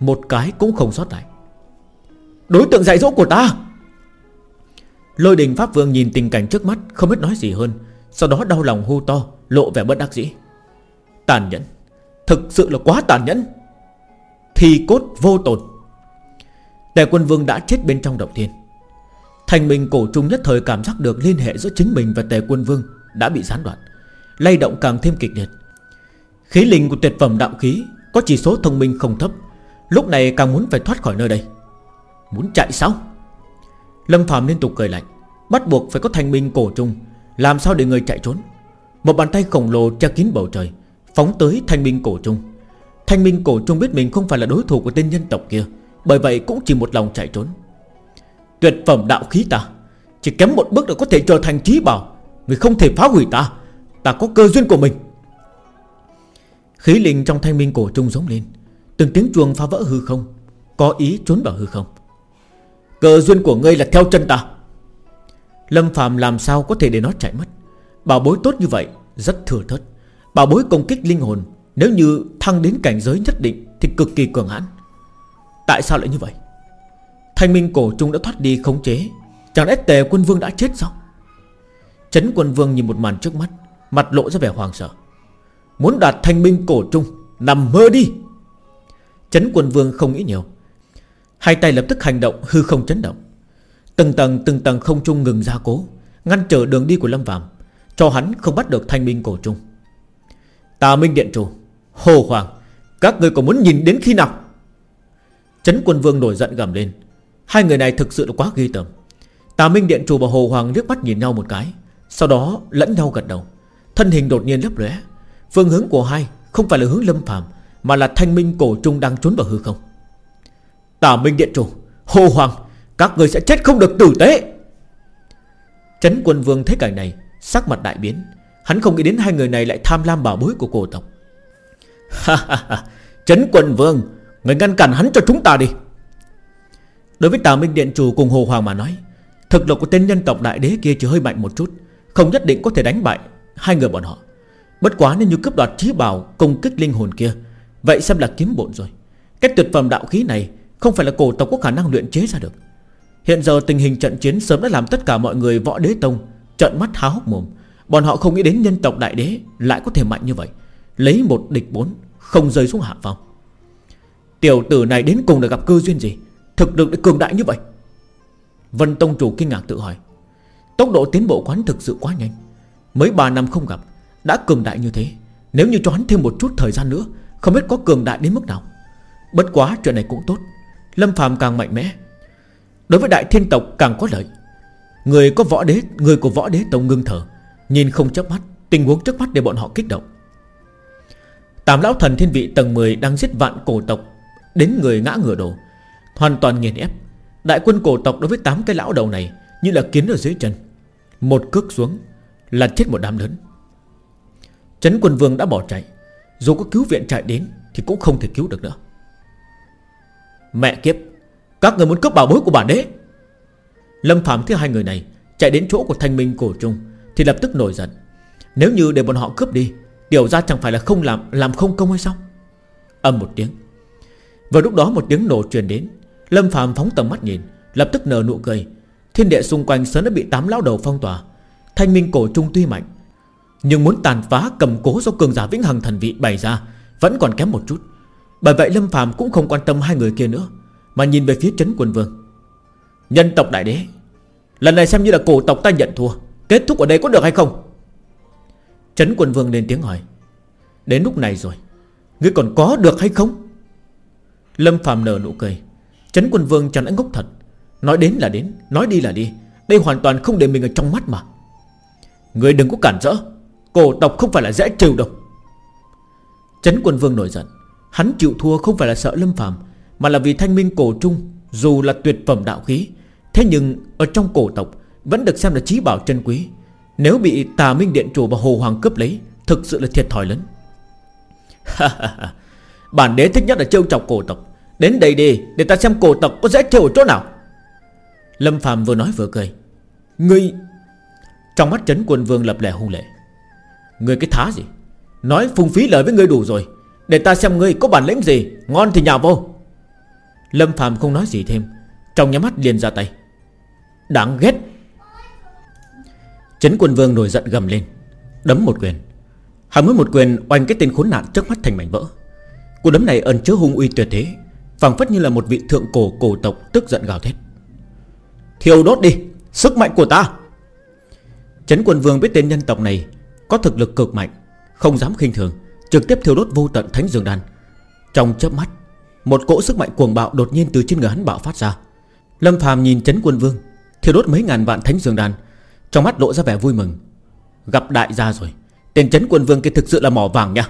Một cái cũng không sót lại. Đối tượng dạy dỗ của ta! Lôi đình Pháp Vương nhìn tình cảnh trước mắt, Không biết nói gì hơn, Sau đó đau lòng hô to, Lộ vẻ bất đắc dĩ. Tàn nhẫn, Thực sự là quá tàn nhẫn. Thì cốt vô tồn. Tề quân vương đã chết bên trong động thiên. Thành mình cổ trung nhất thời cảm giác được liên hệ giữa chính mình và tề quân vương Đã bị gián đoạn, lay động càng thêm kịch liệt. Khí linh của tuyệt phẩm đạo khí Có chỉ số thông minh không thấp, Lúc này càng muốn phải thoát khỏi nơi đây. Muốn chạy sao? Lâm Phạm liên tục cười lạnh, Bắt buộc phải có thanh minh cổ trung, Làm sao để người chạy trốn? Một bàn tay khổng lồ che kín bầu trời, Phóng tới thanh minh cổ trung. Thanh minh cổ trung biết mình không phải là đối thủ của tên nhân tộc kia bởi vậy cũng chỉ một lòng chạy trốn. Tuyệt phẩm đạo khí ta, Chỉ kém một bước là có thể trở thành trí bảo Người không thể phá hủy ta Ta có cơ duyên của mình. Khí linh trong thanh minh cổ trung giống lên, Từng tiếng chuông phá vỡ hư không, Có ý trốn vào hư không. Cơ duyên của ngươi là theo chân ta. Lâm Phạm làm sao có thể để nó chạy mất? Bảo bối tốt như vậy, Rất thừa thất Bảo bối công kích linh hồn, Nếu như thăng đến cảnh giới nhất định Thì cực kỳ cường hãn. Tại sao lại như vậy? Thanh minh cổ trung đã thoát đi khống chế. Chẳng lẽ tề quân vương đã chết sao? Chấn quân vương nhìn một màn trước mắt, Mặt lộ ra vẻ hoàng sợ. Muốn đạt thanh minh cổ trung, Nằm mơ đi. Chấn quân vương không nghĩ nhiều. Hai tay lập tức hành động, hư không chấn động. Từng tầng từng tầng không trung ngừng ra cố, Ngăn trở đường đi của Lâm Phạm Cho hắn không bắt được thanh minh cổ trung. Tà Minh Điện Chủ Hồ Hoàng Các người còn muốn nhìn đến khi nào? Chấn quân vương nổi giận gầm lên. Hai người này thực sự là quá ghi tầm Tà Minh Điện Chủ và Hồ Hoàng liếc mắt nhìn nhau một cái, Sau đó lẫn nhau gật đầu. Thân hình đột nhiên lấp lóe. Phương hướng của hai không phải là hướng Lâm Phạm Mà là thanh minh cổ trung đang trốn vào hư không. Tà Minh Điện Chủ, Hồ Hoàng, Các người sẽ chết không được tử tế. Trấn quân vương thấy cảnh này, Sắc mặt đại biến. Hắn không nghĩ đến hai người này lại tham lam bảo bối của cổ tộc. Ha ha ha, Trấn quân vương Người ngăn cản hắn cho chúng ta đi. Đối với Tà Minh Điện Chủ cùng Hồ Hoàng mà nói, Thực lực của tên nhân tộc đại đế kia chỉ hơi mạnh một chút, Không nhất định có thể đánh bại Hai người bọn họ. Bất quá nên như cướp đoạt trí bảo công kích linh hồn kia, Vậy xem là kiếm bộn rồi. Cách tuyệt phẩm đạo khí này Không phải là cổ tộc có khả năng luyện chế ra được. Hiện giờ tình hình trận chiến sớm đã làm tất cả mọi người võ đế tông Trận mắt há hốc mồm. Bọn họ không nghĩ đến nhân tộc đại đế Lại có thể mạnh như vậy. Lấy một địch bốn, Không rơi xuống hạ phong. Tiểu tử này đến cùng là gặp cơ duyên gì? Thực lực đã cường đại như vậy. Vân Tông chủ kinh ngạc tự hỏi. Tốc độ tiến bộ quán thực sự quá nhanh. Mới 3 năm không gặp, Đã cường đại như thế. Nếu như cho hắn thêm một chút thời gian nữa, Không biết có cường đại đến mức nào. Bất quá chuyện này cũng tốt. Lâm Phạm càng mạnh mẽ. Đối với đại thiên tộc càng có lợi. Người có võ đế, Người của võ đế tông ngưng thở. Nhìn không chớp mắt, Tình huống trước mắt để bọn họ kích động. Tám lão thần thiên vị tầng 10 Đang giết vạn cổ tộc. Đến người ngã ngửa đổ Hoàn toàn nghiền ép, Đại quân cổ tộc đối với tám cái lão đầu này Như là kiến ở dưới chân. Một cước xuống là chết một đám lớn. Trấn quân vương đã bỏ chạy, Dù có cứu viện chạy đến Thì cũng không thể cứu được nữa. Mẹ kiếp, Các người muốn cướp bảo bối của bản đế. Lâm Phạm thấy hai người này Chạy đến chỗ của thanh minh cổ trung Thì lập tức nổi giận. Nếu như để bọn họ cướp đi Điều ra chẳng phải là không làm làm không công hay sao? Âm một tiếng vào lúc đó một tiếng nổ truyền đến. Lâm Phạm phóng tầm mắt nhìn, Lập tức nở nụ cười. Thiên địa xung quanh sớm đã bị tám lão đầu phong tỏa. Thanh minh cổ trung tuy mạnh, Nhưng muốn tàn phá cầm cố do cường giả vĩnh hằng thần vị bày ra Vẫn còn kém một chút. Bởi vậy Lâm Phạm cũng không quan tâm hai người kia nữa, Mà nhìn về phía trấn quân vương. Nhân tộc đại đế, Lần này xem như là cổ tộc ta nhận thua, Kết thúc ở đây có được hay không? Trấn quân vương lên tiếng hỏi. Đến lúc này rồi, Ngươi còn có được hay không? Lâm Phạm nở nụ cười. Trấn quân vương chẳng đã ngốc thật. Nói đến là đến, Nói đi là đi. Đây hoàn toàn không để mình ở trong mắt mà. Người đừng có cản rỡ. Cổ tộc không phải là dễ trừ đâu Trấn quân vương nổi giận. Hắn chịu thua không phải là sợ Lâm Phạm Mà là vì thanh minh cổ trung, Dù là tuyệt phẩm đạo khí, Thế nhưng ở trong cổ tộc Vẫn được xem là trí bảo chân quý. Nếu bị tà minh điện chủ và hồ hoàng cướp lấy, Thực sự là thiệt thòi lớn. Bản đế thích nhất là trêu chọc cổ tộc. Đến đây đi, để ta xem cổ tộc có dễ chịu chỗ nào. Lâm Phạm vừa nói vừa cười. Ngươi, Trong mắt trấn quân vương lập lẻ hung lệ. Ngươi cái thá gì? Nói phung phí lời với ngươi đủ rồi. Để ta xem ngươi có bản lĩnh gì, Ngon thì nhào vô. Lâm Phạm không nói gì thêm, Trong nhắm mắt liền ra tay. Đáng ghét. Trấn quân vương nổi giận gầm lên, Đấm một quyền. Hắn mới một quyền oanh cái tên khốn nạn trước mắt thành mảnh vỡ. Cú đấm này ẩn chứa hung uy tuyệt thế phảng phất như là một vị thượng cổ cổ tộc Tức giận gào thét. Thiêu đốt đi, Sức mạnh của ta! Chấn quân vương biết tên nhân tộc này Có thực lực cực mạnh, Không dám khinh thường, Trực tiếp thiêu đốt vô tận thánh dương đan. Trong chớp mắt, Một cỗ sức mạnh cuồng bạo đột nhiên từ trên người hắn bạo phát ra. Lâm phàm nhìn chấn quân vương, Thiêu đốt mấy ngàn vạn thánh dương đan, Trong mắt lộ ra vẻ vui mừng. Gặp đại gia rồi, Tên chấn quân vương kia thực sự là mỏ vàng nha.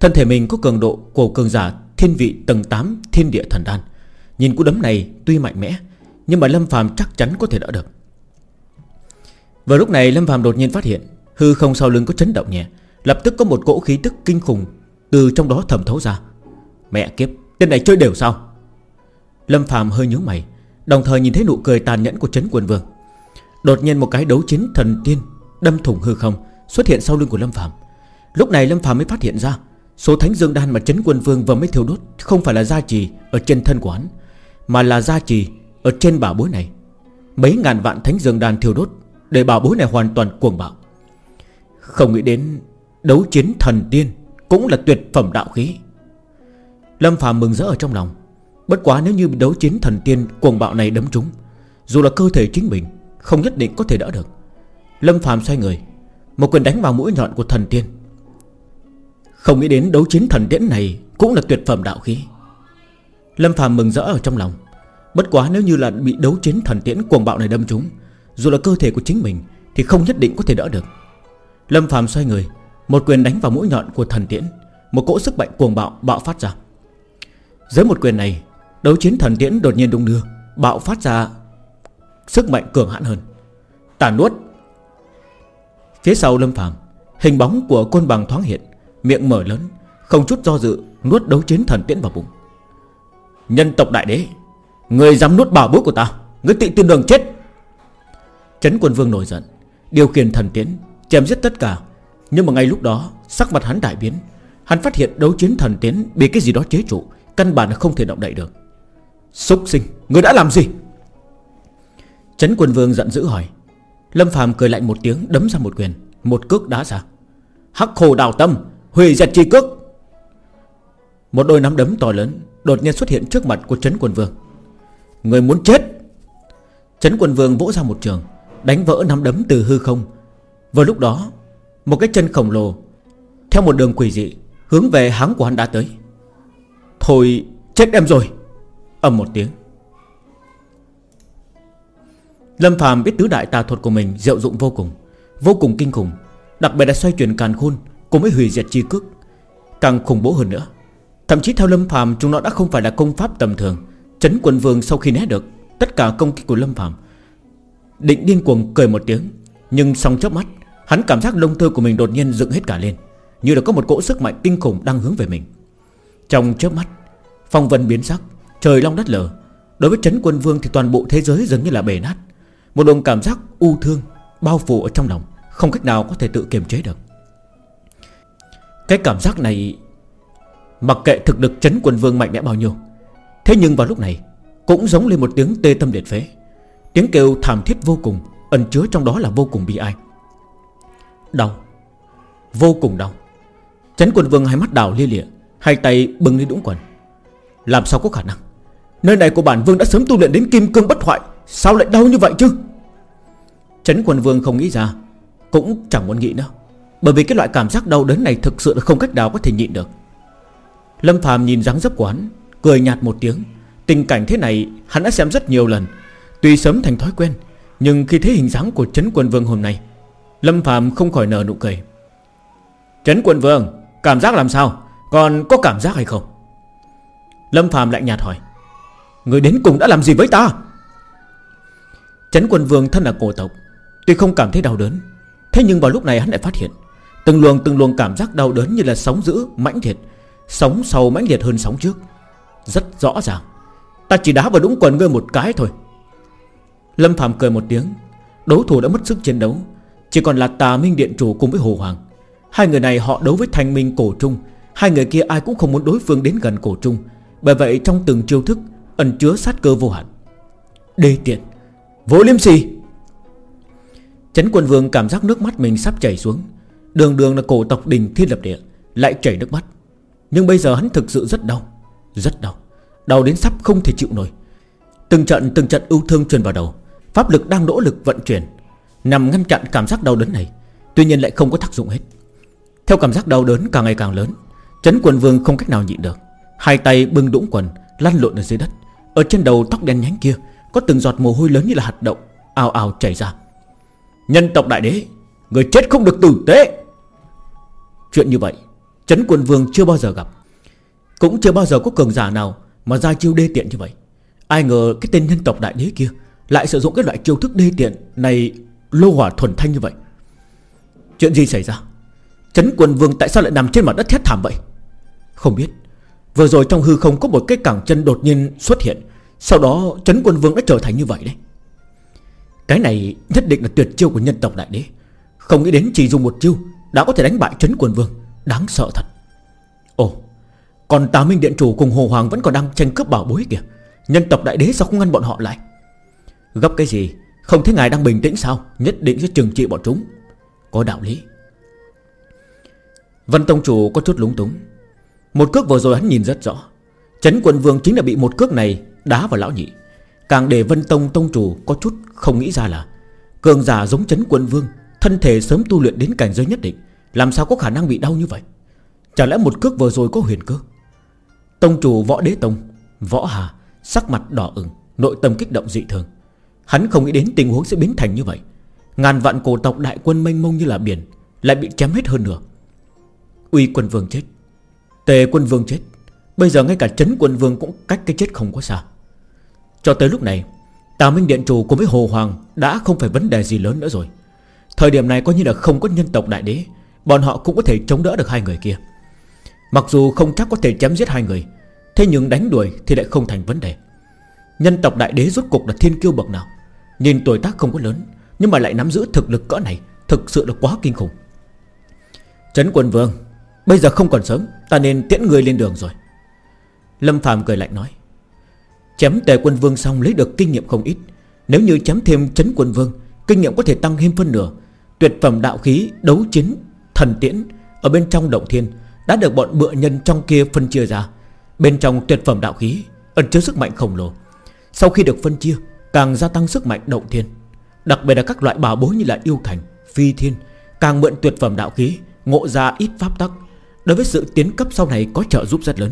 Thân thể mình có cường độ của cường giả Thiên vị tầng 8 thiên địa thần đan. Nhìn cú đấm này tuy mạnh mẽ, Nhưng mà Lâm phàm chắc chắn có thể đỡ được. Vào lúc này Lâm phàm đột nhiên phát hiện, Hư không sau lưng có chấn động nhẹ, Lập tức có một cỗ khí tức kinh khủng Từ trong đó thẩm thấu ra. Mẹ kiếp, Tên này chơi đều sao? Lâm phàm hơi nhớ mày, Đồng thời nhìn thấy nụ cười tàn nhẫn của chấn quân vương. Đột nhiên một cái đấu chiến thần tiên Đâm thủng hư không Xuất hiện sau lưng của Lâm phàm. Lúc này Lâm phàm mới phát hiện ra Số thánh dương đan mà chấn quân vương vừa mới thiêu đốt Không phải là gia trì ở trên thân của hắn, Mà là gia trì ở trên bảo bối này. Mấy ngàn vạn thánh dương đan thiêu đốt Để bảo bối này hoàn toàn cuồng bạo. Không nghĩ đến Đấu chiến thần tiên Cũng là tuyệt phẩm đạo khí. Lâm phàm mừng rỡ ở trong lòng. Bất quá nếu như đấu chiến thần tiên cuồng bạo này đấm trúng, Dù là cơ thể chính mình Không nhất định có thể đỡ được. Lâm phàm xoay người, Một quyền đánh vào mũi nhọn của thần tiên. Không nghĩ đến đấu chiến thần tiễn này Cũng là tuyệt phẩm đạo khí. Lâm phàm mừng rỡ ở trong lòng. Bất quá nếu như là bị đấu chiến thần tiễn cuồng bạo này đâm trúng, Dù là cơ thể của chính mình Thì không nhất định có thể đỡ được. Lâm phàm xoay người, Một quyền đánh vào mũi nhọn của thần tiễn, Một cỗ sức mạnh cuồng bạo bạo phát ra. Dưới một quyền này, Đấu chiến thần tiễn đột nhiên đung đưa, Bạo phát ra Sức mạnh cường hãn hơn. Tàn nuốt. Phía sau Lâm phàm, Hình bóng của côn bằng thoáng hiện Miệng mở lớn, Không chút do dự Nuốt đấu chiến thần tiễn vào bụng. Nhân tộc đại đế, Người dám nuốt bảo bối của ta, Người tị tiên đường chết. Trấn quân vương nổi giận, Điều khiển thần tiến Chém giết tất cả. Nhưng mà ngay lúc đó, Sắc mặt hắn đại biến. Hắn phát hiện đấu chiến thần tiến Bị cái gì đó chế trụ, Căn bản không thể động đậy được. Xúc sinh, Người đã làm gì? Trấn quân vương giận dữ hỏi. Lâm phàm cười lạnh một tiếng, đấm ra một quyền, Một cước đá ra. Hắc hồ đào tâm Hủy diệt chi cước. Một đôi nắm đấm to lớn Đột nhiên xuất hiện trước mặt của Trấn quân vương. Người muốn chết. Trấn quân vương vỗ ra một trường, Đánh vỡ nắm đấm từ hư không. Vào lúc đó, Một cái chân khổng lồ Theo một đường quỷ dị Hướng về háng của hắn đã tới. Thôi, chết em rồi. Âm một tiếng. Lâm Phàm biết tứ đại tà thuật của mình diệu dụng vô cùng Vô cùng kinh khủng, Đặc biệt là xoay chuyển càn khôn Cùng với hủy diệt chi cước. Càng khủng bố hơn nữa, Thậm chí theo Lâm Phàm, chúng nó đã không phải là công pháp tầm thường. Chấn quần vương sau khi né được, Tất cả công kích của Lâm Phàm. Định điên cuồng cười một tiếng, Nhưng xong chớp mắt, Hắn cảm giác lông tơ của mình đột nhiên dựng hết cả lên, Như là có một cỗ sức mạnh kinh khủng đang hướng về mình. Trong chớp mắt, Phong vân biến sắc, Trời long đất lở. Đối với chấn quân vương thì toàn bộ thế giới dường như là bể nát. Một đồng cảm giác u thương Bao phủ ở trong lòng, Không cách nào có thể tự kiềm chế được. Cái cảm giác này, Mặc kệ thực lực chấn quân vương mạnh mẽ bao nhiêu, Thế nhưng vào lúc này, Cũng giống lên một tiếng tê tâm liệt phế. Tiếng kêu thảm thiết vô cùng, Ẩn chứa trong đó là vô cùng bi ai. Đau. Vô cùng đau. Chấn quân vương hai mắt đảo lia lịa, Hai tay bưng lên đũng quần. Làm sao có khả năng? Nơi này của bản vương đã sớm tu luyện đến kim cương bất hoại, Sao lại đau như vậy chứ? Chấn quân vương không nghĩ ra, Cũng chẳng muốn nghĩ nữa. Bởi vì cái loại cảm giác đau đớn này thực sự là không cách nào có thể nhịn được. Lâm Phạm nhìn dáng dấp quán Cười nhạt một tiếng. Tình cảnh thế này, hắn đã xem rất nhiều lần. Tuy sớm thành thói quen, Nhưng khi thấy hình dáng của Trấn Quân Vương hôm nay, Lâm Phạm không khỏi nở nụ cười. Trấn Quân Vương, Cảm giác làm sao? Còn có cảm giác hay không? Lâm Phạm lại nhạt hỏi. Người đến cùng đã làm gì với ta? Trấn Quân Vương thân là cổ tộc, Tuy không cảm thấy đau đớn, Thế nhưng vào lúc này hắn lại phát hiện Từng luồng từng luồng cảm giác đau đớn như là sóng dữ, Mãnh liệt. Sóng sau mãnh liệt hơn sóng trước. Rất rõ ràng. Ta chỉ đá vào đúng quần ngươi một cái thôi. Lâm Phạm cười một tiếng. Đối thủ đã mất sức chiến đấu. Chỉ còn là tà minh điện chủ cùng với Hồ Hoàng. Hai người này họ đấu với thanh minh cổ trung. Hai người kia ai cũng không muốn đối phương đến gần cổ trung. Bởi vậy trong từng chiêu thức, Ẩn chứa sát cơ vô hạn. Đê tiện. Vô liêm sỉ. Chấn quân vương cảm giác nước mắt mình sắp chảy xuống. Đường đường là cổ tộc đình thiên lập địa, Lại chảy nước mắt. Nhưng bây giờ hắn thực sự rất đau Rất đau. Đau đến sắp không thể chịu nổi. Từng trận từng trận ưu thương truyền vào đầu. Pháp lực đang nỗ lực vận chuyển Nằm ngăn chặn cảm giác đau đớn này. Tuy nhiên lại không có tác dụng hết. Theo cảm giác đau đớn càng ngày càng lớn, chấn quần vương không cách nào nhịn được. Hai tay bưng đũng quần, Lăn lộn ở dưới đất. Ở trên đầu tóc đen nhánh kia, Có từng giọt mồ hôi lớn như là hạt động Ào ào chảy ra. Nhân tộc đại đế, Người chết không được tử tế! Chuyện như vậy, Trấn quần vương chưa bao giờ gặp. Cũng chưa bao giờ có cường giả nào Mà ra chiêu đê tiện như vậy. Ai ngờ cái tên nhân tộc đại đế kia Lại sử dụng cái loại chiêu thức đê tiện Này lô hỏa thuần thanh như vậy. Chuyện gì xảy ra? Trấn quần vương tại sao lại nằm trên mặt đất thét thảm vậy? Không biết. Vừa rồi trong hư không có một cái cẳng chân đột nhiên xuất hiện. Sau đó Trấn quân vương đã trở thành như vậy đấy. Cái này nhất định là tuyệt chiêu của nhân tộc đại đế. Không nghĩ đến chỉ dùng một chiêu đã có thể đánh bại Trấn quân vương. Đáng sợ thật. Ồ, Còn tà minh điện chủ cùng Hồ Hoàng vẫn còn đang tranh cướp bảo bối kìa. Nhân tộc đại đế sao không ngăn bọn họ lại? Gấp cái gì? Không thấy ngài đang bình tĩnh sao? Nhất định sẽ trừng trị bọn chúng. Có đạo lý. Vân Tông Chủ có chút lúng túng. Một cước vừa rồi hắn nhìn rất rõ. Trấn quần vương chính là bị một cước này Đá vào lão nhị. Càng để Vân Tông Tông Chủ có chút không nghĩ ra là Cường giả giống Trấn quần vương Thân thể sớm tu luyện đến cảnh giới nhất định, Làm sao có khả năng bị đau như vậy? Chả lẽ một cước vừa rồi có huyền cơ? Tông chủ võ đế tông, Võ hà, Sắc mặt đỏ ửng, Nội tâm kích động dị thường. Hắn không nghĩ đến tình huống sẽ biến thành như vậy. Ngàn vạn cổ tộc đại quân mênh mông như là biển, Lại bị chém hết hơn nữa Uy quân vương chết, Tề quân vương chết. Bây giờ ngay cả chấn quân vương cũng cách cái chết không có xa. Cho tới lúc này, Tà Minh Điện Chủ cùng với Hồ Hoàng Đã không phải vấn đề gì lớn nữa rồi. Thời điểm này coi như là không có nhân tộc đại đế, Bọn họ cũng có thể chống đỡ được hai người kia. Mặc dù không chắc có thể chém giết hai người, Thế nhưng đánh đuổi thì lại không thành vấn đề. Nhân tộc đại đế rốt cục là thiên kiêu bậc nào? Nhìn tuổi tác không có lớn, Nhưng mà lại nắm giữ thực lực cỡ này, Thực sự là quá kinh khủng. Trấn quân vương, Bây giờ không còn sớm, Ta nên tiễn người lên đường rồi. Lâm phàm cười lạnh nói, Chém tề quân vương xong lấy được kinh nghiệm không ít. Nếu như chém thêm chấn quân vương, Kinh nghiệm có thể tăng thêm phân nửa Tuyệt phẩm đạo khí, đấu chiến, Thần tiễn Ở bên trong động thiên Đã được bọn bựa nhân trong kia phân chia ra. Bên trong tuyệt phẩm đạo khí Ẩn chứa sức mạnh khổng lồ. Sau khi được phân chia, Càng gia tăng sức mạnh động thiên. Đặc biệt là các loại bảo bối như là yêu thành, Phi thiên, Càng mượn tuyệt phẩm đạo khí, Ngộ ra ít pháp tắc. Đối với sự tiến cấp sau này có trợ giúp rất lớn.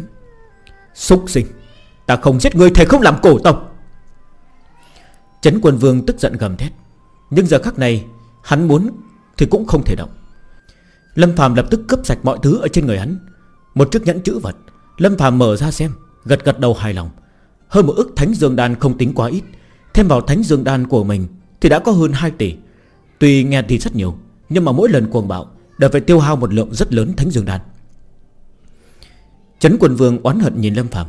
Xúc sinh, Ta không giết người, thầy không làm cổ tộc. Chấn quân vương tức giận gầm thét. Nhưng giờ khắc này Hắn muốn thì cũng không thể động. Lâm phàm lập tức cướp sạch mọi thứ ở trên người hắn. Một chiếc nhẫn chữ vật. Lâm Phạm mở ra xem, Gật gật đầu hài lòng. Hơn một ức thánh dương đan không tính quá ít. Thêm vào thánh dương đan của mình Thì đã có hơn 2 tỷ. Tuy nghe thì rất nhiều, Nhưng mà mỗi lần cuồng bạo, Đều phải tiêu hao một lượng rất lớn thánh dương đan. Trấn quần vương oán hận nhìn Lâm Phạm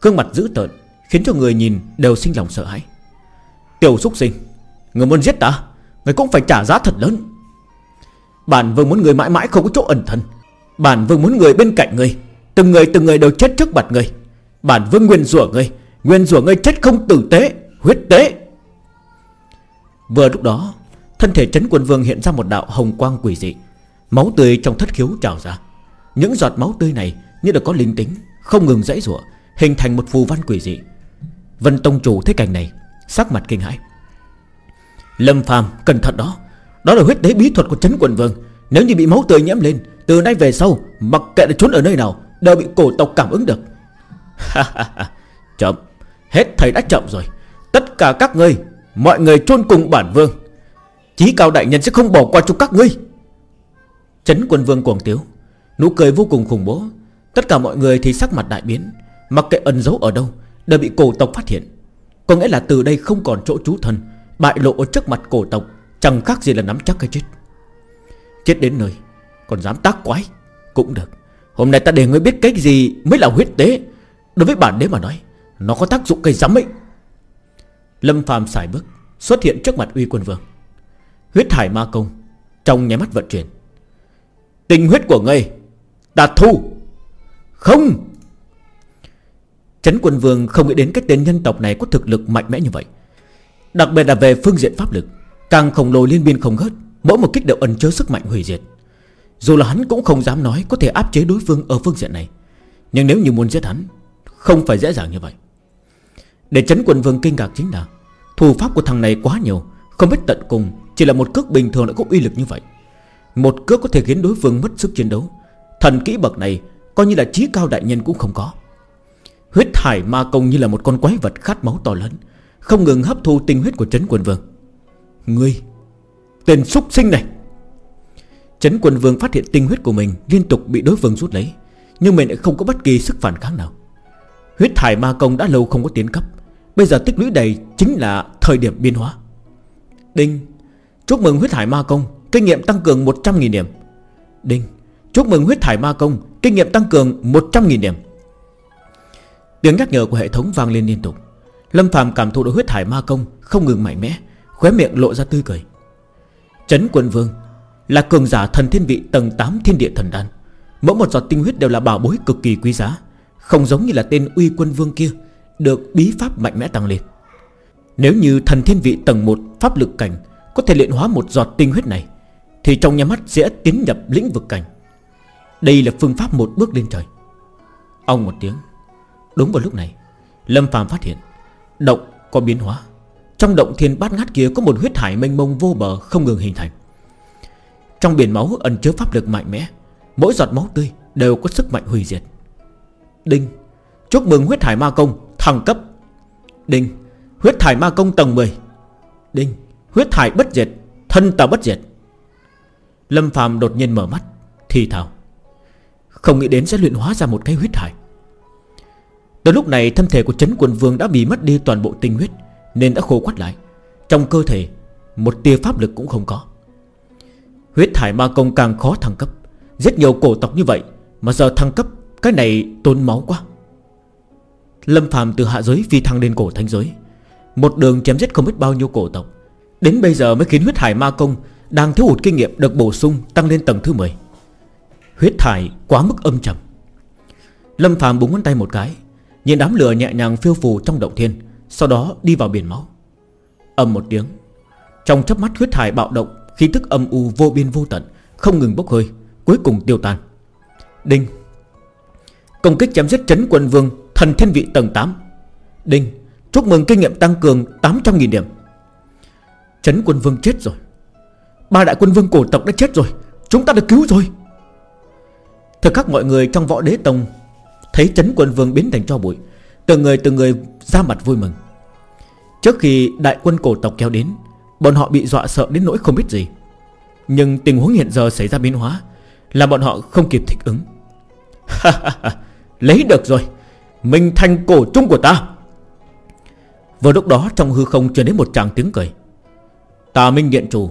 Gương mặt dữ tợn, Khiến cho người nhìn đều sinh lòng sợ hãi. Tiểu xúc sinh, Người muốn giết ta? Người cũng phải trả giá thật lớn. Bản vương muốn người mãi mãi không có chỗ ẩn thân. Bản vương muốn người bên cạnh người. Từng người từng người đều chết trước mặt người. Bản vương nguyên rủa người. Nguyên rủa người chết không tử tế, Huyết tế. Vừa lúc đó, Thân thể chấn quân vương hiện ra một đạo hồng quang quỷ dị. Máu tươi trong thất khiếu trào ra. Những giọt máu tươi này như là có linh tính, Không ngừng dãy rủa, Hình thành một phù văn quỷ dị. Vân Tông Chủ thấy cảnh này, Sắc mặt kinh hãi. Lâm Phàm, cẩn thận đó. Đó là huyết tế bí thuật của chấn Quận Vương. Nếu như bị máu tươi nhiễm lên, Từ nay về sau, Mặc kệ là trốn ở nơi nào, Đều bị cổ tộc cảm ứng được. Chậm. Hết thầy đã chậm rồi. Tất cả các ngươi, Mọi người chôn cùng bản vương. Chí cao đại nhân sẽ không bỏ qua cho các ngươi. Chấn quân vương cuồng tiếu. Nụ cười vô cùng khủng bố. Tất cả mọi người thì sắc mặt đại biến. Mặc kệ ẩn giấu ở đâu, Đều bị cổ tộc phát hiện. Có nghĩa là từ đây không còn chỗ trú thân. Bại lộ ở trước mặt cổ tộc, Chẳng khác gì là nắm chắc cái chết. Chết đến nơi, Còn dám tác quái, Cũng được. Hôm nay ta để ngươi biết cái gì mới là huyết tế. Đối với bản đế mà nói, Nó có tác dụng cây rắm ấy. Lâm phàm xài bước, Xuất hiện trước mặt uy quân vương. Huyết thải ma công, Trong nháy mắt vận chuyển. Tình huyết của ngươi đạt thu. Không! Trấn quân vương không nghĩ đến cái tên nhân tộc này có thực lực mạnh mẽ như vậy. Đặc biệt là về phương diện pháp lực, Càng khổng lồ liên biên không ngớt, Mỗi một kích đều ẩn chứa sức mạnh hủy diệt. Dù là hắn cũng không dám nói Có thể áp chế đối phương ở phương diện này, Nhưng nếu như muốn giết hắn, Không phải dễ dàng như vậy. Để chấn quần vương kinh ngạc chính là, Thủ pháp của thằng này quá nhiều, Không biết tận cùng Chỉ là một cước bình thường đã có uy lực như vậy. Một cước có thể khiến đối phương mất sức chiến đấu, Thần kỹ bậc này Coi như là trí cao đại nhân cũng không có. Huyết hải ma công như là một con quái vật khát máu to lớn không ngừng hấp thu tinh huyết của Trấn Quân Vương. Ngươi, Tên súc sinh này. Trấn Quân Vương phát hiện tinh huyết của mình Liên tục bị đối phương rút lấy, Nhưng mình lại không có bất kỳ sức phản kháng nào. Huyết thải ma công đã lâu không có tiến cấp, Bây giờ tích lũy đầy chính là thời điểm biến hóa. Đinh, Chúc mừng huyết thải ma công, Kinh nghiệm tăng cường 100.000 điểm. Đinh, Chúc mừng huyết thải ma công, Kinh nghiệm tăng cường 100.000 điểm. Tiếng nhắc nhở của hệ thống vang lên liên tục. Lâm Phạm cảm thụ được huyết thải ma công Không ngừng mạnh mẽ, Khóe miệng lộ ra tươi cười. Trấn quân vương Là cường giả thần thiên vị tầng 8 thiên địa thần đan. Mỗi một giọt tinh huyết đều là bảo bối cực kỳ quý giá, Không giống như là tên uy quân vương kia Được bí pháp mạnh mẽ tăng lên. Nếu như thần thiên vị tầng 1 Pháp lực cảnh Có thể luyện hóa một giọt tinh huyết này, Thì trong nhà mắt sẽ tiến nhập lĩnh vực cảnh. Đây là phương pháp một bước lên trời. Ông một tiếng. Đúng vào lúc này, Lâm Phạm phát hiện Động có biến hóa. Trong động thiên bát ngát kia có một huyết hải mênh mông vô bờ không ngừng hình thành. Trong biển máu ẩn chứa pháp lực mạnh mẽ, Mỗi giọt máu tươi đều có sức mạnh hủy diệt. Đinh, Chúc mừng huyết hải ma công thăng cấp. Đinh, Huyết hải ma công tầng 10 Đinh, Huyết hải bất diệt, Thân ta bất diệt. Lâm phàm đột nhiên mở mắt, Thì thào. Không nghĩ đến sẽ luyện hóa ra một cái huyết hải. Tới lúc này thân thể của chấn quần vương đã bị mất đi toàn bộ tinh huyết, Nên đã khô quắt lại. Trong cơ thể, Một tia pháp lực cũng không có. Huyết thải ma công càng khó thăng cấp. Rất nhiều cổ tộc như vậy, Mà giờ thăng cấp, Cái này tốn máu quá. Lâm phàm từ hạ giới phi thăng lên cổ thánh giới. Một đường chém giết không biết bao nhiêu cổ tộc. Đến bây giờ mới khiến huyết thải ma công Đang thiếu hụt kinh nghiệm được bổ sung Tăng lên tầng thứ 10 Huyết thải quá mức âm trầm. Lâm phàm búng ngón tay một cái Nhìn đám lửa nhẹ nhàng phiêu phù trong động thiên, Sau đó đi vào biển máu. Âm một tiếng, Trong chớp mắt huyết hải bạo động, Khí tức âm u vô biên vô tận, Không ngừng bốc hơi, Cuối cùng tiêu tan. Đinh. Công kích chém giết chấn quân vương, Thần thiên vị tầng 8 Đinh. Chúc mừng kinh nghiệm tăng cường 800.000 điểm. Chấn quân vương chết rồi. Ba đại quân vương cổ tộc đã chết rồi. Chúng ta được cứu rồi. Thời khắc mọi người trong võ đế tông Thấy chấn quân vương biến thành cho bụi, Từng người từng người ra mặt vui mừng. Trước khi đại quân cổ tộc kéo đến, Bọn họ bị dọa sợ đến nỗi không biết gì. Nhưng tình huống hiện giờ xảy ra biến hóa, Là bọn họ không kịp thích ứng. Lấy được rồi, Mình thành cổ trung của ta. Vừa lúc đó trong hư không truyền đến một tràng tiếng cười. Tà Minh Điện Chủ,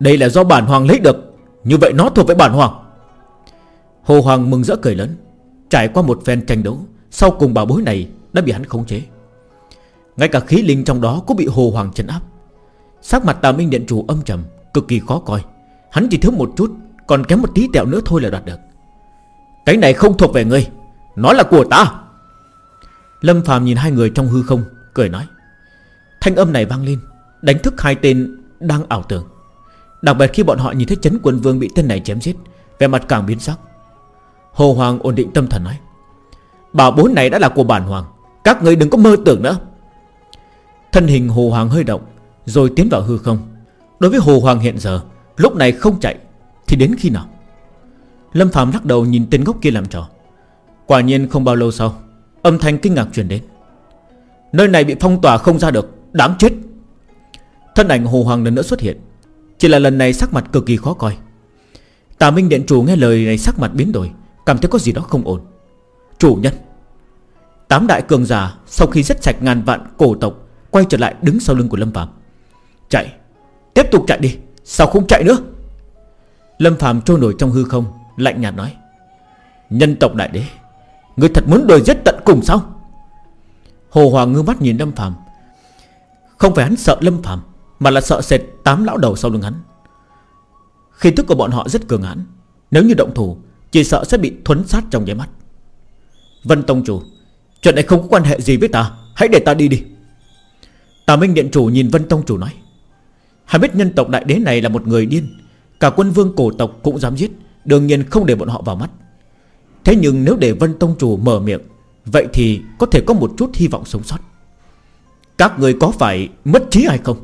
Đây là do bản hoàng lấy được, Như vậy nó thuộc về bản hoàng. Hồ Hoàng mừng rỡ cười lớn. Trải qua một phen tranh đấu, Sau cùng bảo bối này đã bị hắn khống chế. Ngay cả khí linh trong đó cũng bị Hồ Hoàng chấn áp. Sắc mặt tà Minh Điện Chủ âm trầm, Cực kỳ khó coi. Hắn chỉ thiếu một chút, Còn kém một tí tẹo nữa thôi là đoạt được. Cái này không thuộc về ngươi, Nó là của ta. Lâm phàm nhìn hai người trong hư không, Cười nói. Thanh âm này vang lên, Đánh thức hai tên đang ảo tưởng. Đặc biệt khi bọn họ nhìn thấy chấn quân vương bị tên này chém giết Về mặt càng biến sắc. Hồ Hoàng ổn định tâm thần nói. Bảo bối này đã là của bản Hoàng, Các người đừng có mơ tưởng nữa. Thân hình Hồ Hoàng hơi động, Rồi tiến vào hư không. Đối với Hồ Hoàng hiện giờ, Lúc này không chạy, Thì đến khi nào? Lâm Phạm lắc đầu nhìn tên gốc kia làm trò. Quả nhiên không bao lâu sau, Âm thanh kinh ngạc truyền đến. Nơi này bị phong tỏa không ra được, Đáng chết. Thân ảnh Hồ Hoàng lần nữa xuất hiện, Chỉ là lần này sắc mặt cực kỳ khó coi. Tà Minh Điện Chủ nghe lời này sắc mặt biến đổi Cảm thấy có gì đó không ổn. Chủ nhân, Tám đại cường giả sau khi giết sạch ngàn vạn cổ tộc, Quay trở lại đứng sau lưng của Lâm Phạm Chạy, Tiếp tục chạy đi, Sao không chạy nữa? Lâm Phạm trôi nổi trong hư không, Lạnh nhạt nói, Nhân tộc đại đế Người thật muốn đời giết tận cùng sao? Hồ Hoàng ngư mắt nhìn Lâm Phạm Không phải hắn sợ Lâm Phạm Mà là sợ sệt tám lão đầu sau lưng hắn. Khi thức của bọn họ rất cường hãn, Nếu như động thủ chỉ sợ sẽ bị thuấn sát trong nháy mắt. Vân Tông Chủ, Chuyện này không có quan hệ gì với ta, Hãy để ta đi đi. Tà Minh Điện Chủ nhìn Vân Tông Chủ nói. Hắn biết nhân tộc đại đế này là một người điên, Cả quân vương cổ tộc cũng dám giết, Đương nhiên không để bọn họ vào mắt. Thế nhưng nếu để Vân Tông Chủ mở miệng, Vậy thì có thể có một chút hy vọng sống sót. Các người có phải mất trí hay không?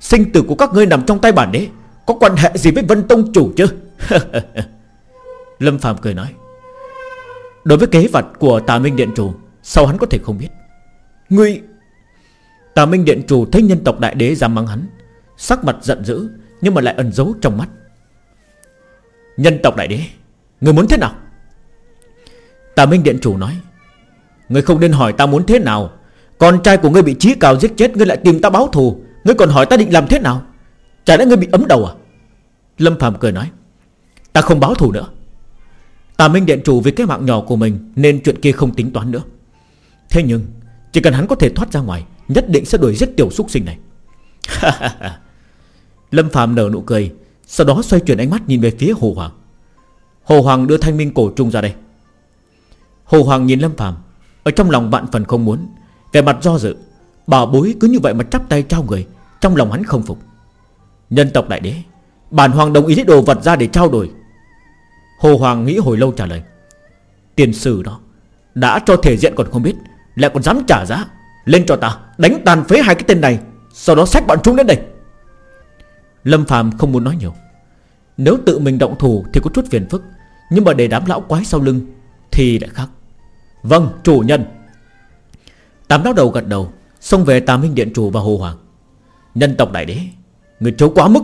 Sinh tử của các ngươi nằm trong tay bản đế, Có quan hệ gì với Vân Tông Chủ chứ? Lâm Phạm cười nói, Đối với kế vật của Tà Minh Điện Chủ Sao hắn có thể không biết? Ngươi, Tà Minh Điện Chủ thấy nhân tộc đại đế dám mắng hắn, Sắc mặt giận dữ, Nhưng mà lại ẩn giấu trong mắt. Nhân tộc đại đế Người muốn thế nào? Tà Minh Điện Chủ nói Người không nên hỏi ta muốn thế nào. Con trai của ngươi bị trí cào giết chết, Ngươi lại tìm ta báo thù. Ngươi còn hỏi ta định làm thế nào? Chả lẽ ngươi bị ấm đầu à? Lâm Phạm cười nói, Ta không báo thù nữa. Tà Minh Điện Chủ vì cái mạng nhỏ của mình Nên chuyện kia không tính toán nữa. Thế nhưng, Chỉ cần hắn có thể thoát ra ngoài, Nhất định sẽ đuổi giết tiểu súc sinh này. Lâm Phạm nở nụ cười, Sau đó xoay chuyển ánh mắt nhìn về phía Hồ Hoàng. Hồ Hoàng đưa thanh minh cổ trung ra đây. Hồ Hoàng nhìn Lâm Phạm Ở trong lòng vạn phần không muốn Về mặt do dự, Bảo bối cứ như vậy mà chắp tay trao người, Trong lòng hắn không phục. Nhân tộc đại đế, Bản Hoàng đồng ý lấy đồ vật ra để trao đổi Hồ Hoàng nghĩ hồi lâu trả lời, Tiền sử đó Đã cho thể diện còn không biết, Lại còn dám trả giá, Lên cho ta Đánh tàn phế hai cái tên này, Sau đó xách bọn chúng đến đây. Lâm Phạm không muốn nói nhiều. Nếu tự mình động thủ thì có chút phiền phức, Nhưng mà để đám lão quái sau lưng Thì lại khác. Vâng chủ nhân. Tám lão đầu gật đầu, Xông về Tám Minh Điện Chủ và Hồ Hoàng. Nhân tộc đại đế, Người chấu quá mức.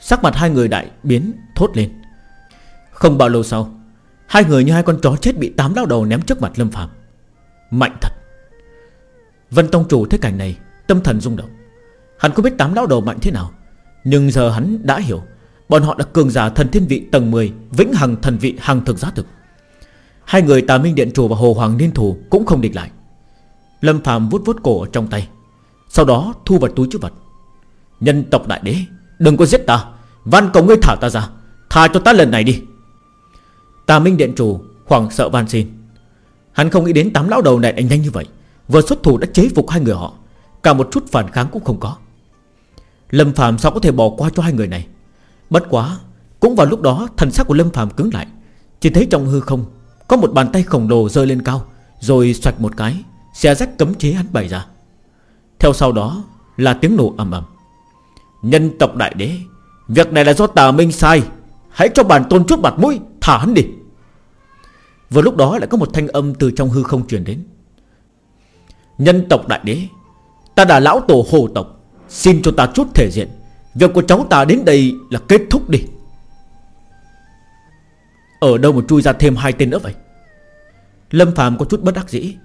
Sắc mặt hai người đại biến thốt lên. Không bao lâu sau, Hai người như hai con chó chết bị tám lão đầu ném trước mặt Lâm Phạm Mạnh thật. Vân Tông Chủ thấy cảnh này, Tâm thần rung động. Hắn không biết tám lão đầu mạnh thế nào, Nhưng giờ hắn đã hiểu, Bọn họ đã cường giả thần thiên vị tầng 10 Vĩnh hằng thần vị hàng thực giá thực. Hai người tà minh điện chủ và hồ hoàng liên thủ Cũng không địch lại. Lâm Phạm vút vút cổ ở trong tay, Sau đó thu vào túi chữ vật. Nhân tộc đại đế, Đừng có giết ta Văn cầu ngươi thả ta ra, Tha cho ta lần này đi. Tà minh điện chủ hoảng sợ van xin. Hắn không nghĩ đến tám lão đầu này đánh nhanh như vậy. Vừa xuất thủ đã chế phục hai người họ. Cả một chút phản kháng cũng không có. Lâm Phạm sao có thể bỏ qua cho hai người này? Bất quá, Cũng vào lúc đó, thần sắc của Lâm Phạm cứng lại. Chỉ thấy trong hư không, Có một bàn tay khổng lồ rơi lên cao, Rồi xoạch một cái Xe rách cấm chế hắn bày ra. Theo sau đó là tiếng nổ ầm ầm. Nhân tộc đại đế, Việc này là do tà minh sai. Hãy cho bản tôn chút mặt mũi. Thả hắn đi. Vừa lúc đó lại có một thanh âm từ trong hư không truyền đến. Nhân tộc đại đế, Ta đã lão tổ hồ tộc, Xin cho ta chút thể diện. Việc của cháu ta đến đây là kết thúc đi. Ở đâu mà chui ra thêm hai tên nữa vậy? Lâm Phạm có chút bất đắc dĩ,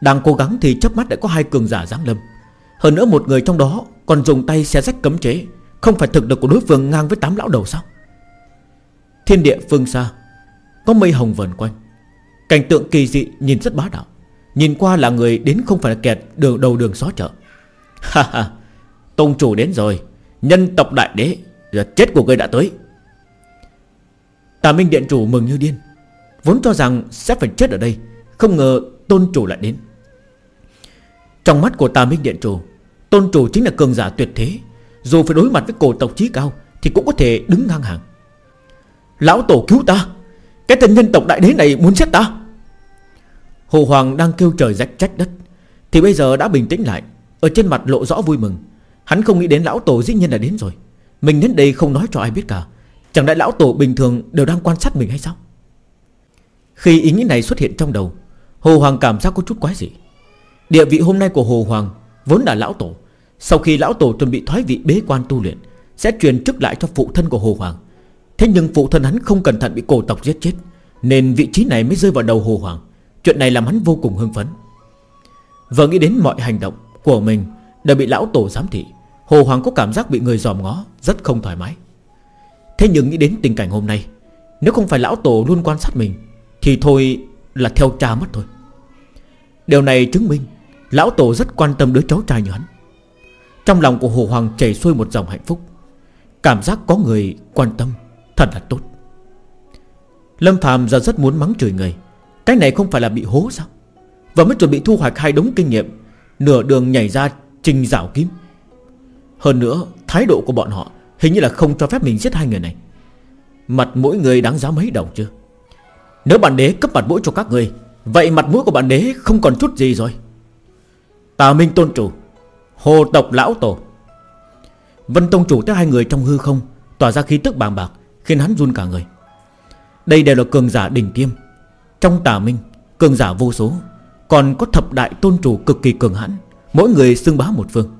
Đang cố gắng thì chớp mắt đã có hai cường giả giáng lâm. Hơn nữa một người trong đó Còn dùng tay xé rách cấm chế, Không phải thực lực của đối phương ngang với tám lão đầu sao? Thiên địa phương xa có mây hồng vần quanh. Cảnh tượng kỳ dị nhìn rất bá đạo. Nhìn qua là người đến không phải là kẹt đường đầu đường xó chợ. Ha ha, Tông chủ đến rồi. Nhân tộc đại đế, Giờ chết của người đã tới. Tà Minh Điện Chủ mừng như điên, Vốn cho rằng sẽ phải chết ở đây, Không ngờ Tôn Chủ lại đến. Trong mắt của Tà Minh Điện Chủ, Tôn Chủ chính là cường giả tuyệt thế. Dù phải đối mặt với cổ tộc trí cao Thì cũng có thể đứng ngang hàng. Lão Tổ cứu ta. Cái tên nhân tộc đại đế này muốn giết ta? Hồ Hoàng đang kêu trời rách trách đất, Thì bây giờ đã bình tĩnh lại. Ở trên mặt lộ rõ vui mừng. Hắn không nghĩ đến lão tổ dĩ nhiên là đến rồi. Mình đến đây không nói cho ai biết cả. Chẳng lẽ lão tổ bình thường đều đang quan sát mình hay sao? Khi ý nghĩ này xuất hiện trong đầu, Hồ Hoàng cảm giác có chút quái dị. Địa vị hôm nay của Hồ Hoàng Vốn là lão tổ. Sau khi lão tổ chuẩn bị thoái vị bế quan tu luyện, Sẽ truyền chức lại cho phụ thân của Hồ Hoàng. Thế nhưng phụ thân hắn không cẩn thận bị cổ tộc giết chết, Nên vị trí này mới rơi vào đầu Hồ Hoàng. Chuyện này làm hắn vô cùng hưng phấn. Vừa nghĩ đến mọi hành động của mình đã bị lão tổ giám thị, Hồ Hoàng có cảm giác bị người dòm ngó, Rất không thoải mái. Thế nhưng nghĩ đến tình cảnh hôm nay, Nếu không phải lão tổ luôn quan sát mình, Thì thôi là theo cha mất thôi. Điều này chứng minh Lão tổ rất quan tâm đứa cháu trai như hắn. Trong lòng của Hồ Hoàng chảy xuôi một dòng hạnh phúc, Cảm giác có người quan tâm. Thật là tốt. Lâm Phạm giờ rất muốn mắng chửi người. Cái này không phải là bị hố sao? Và mới chuẩn bị thu hoạch hai đống kinh nghiệm, Nửa đường nhảy ra trình rảo kiếm. Hơn nữa, Thái độ của bọn họ Hình như là không cho phép mình giết hai người này. Mặt mỗi người đáng giá mấy đồng chưa? Nếu bản đế cấp mặt mũi cho các người, Vậy mặt mũi của bản đế không còn chút gì rồi. Tà Minh Tôn Chủ, Hồ Tộc Lão Tổ. Vân Tông Chủ tới hai người trong hư không, Tỏa ra khí tức bàng bạc. Khiến hắn run cả người. Đây đều là cường giả đỉnh tiêm. Trong tà Minh, Cường giả vô số, Còn có thập đại tôn chủ cực kỳ cường hãn, Mỗi người xưng bá một phương.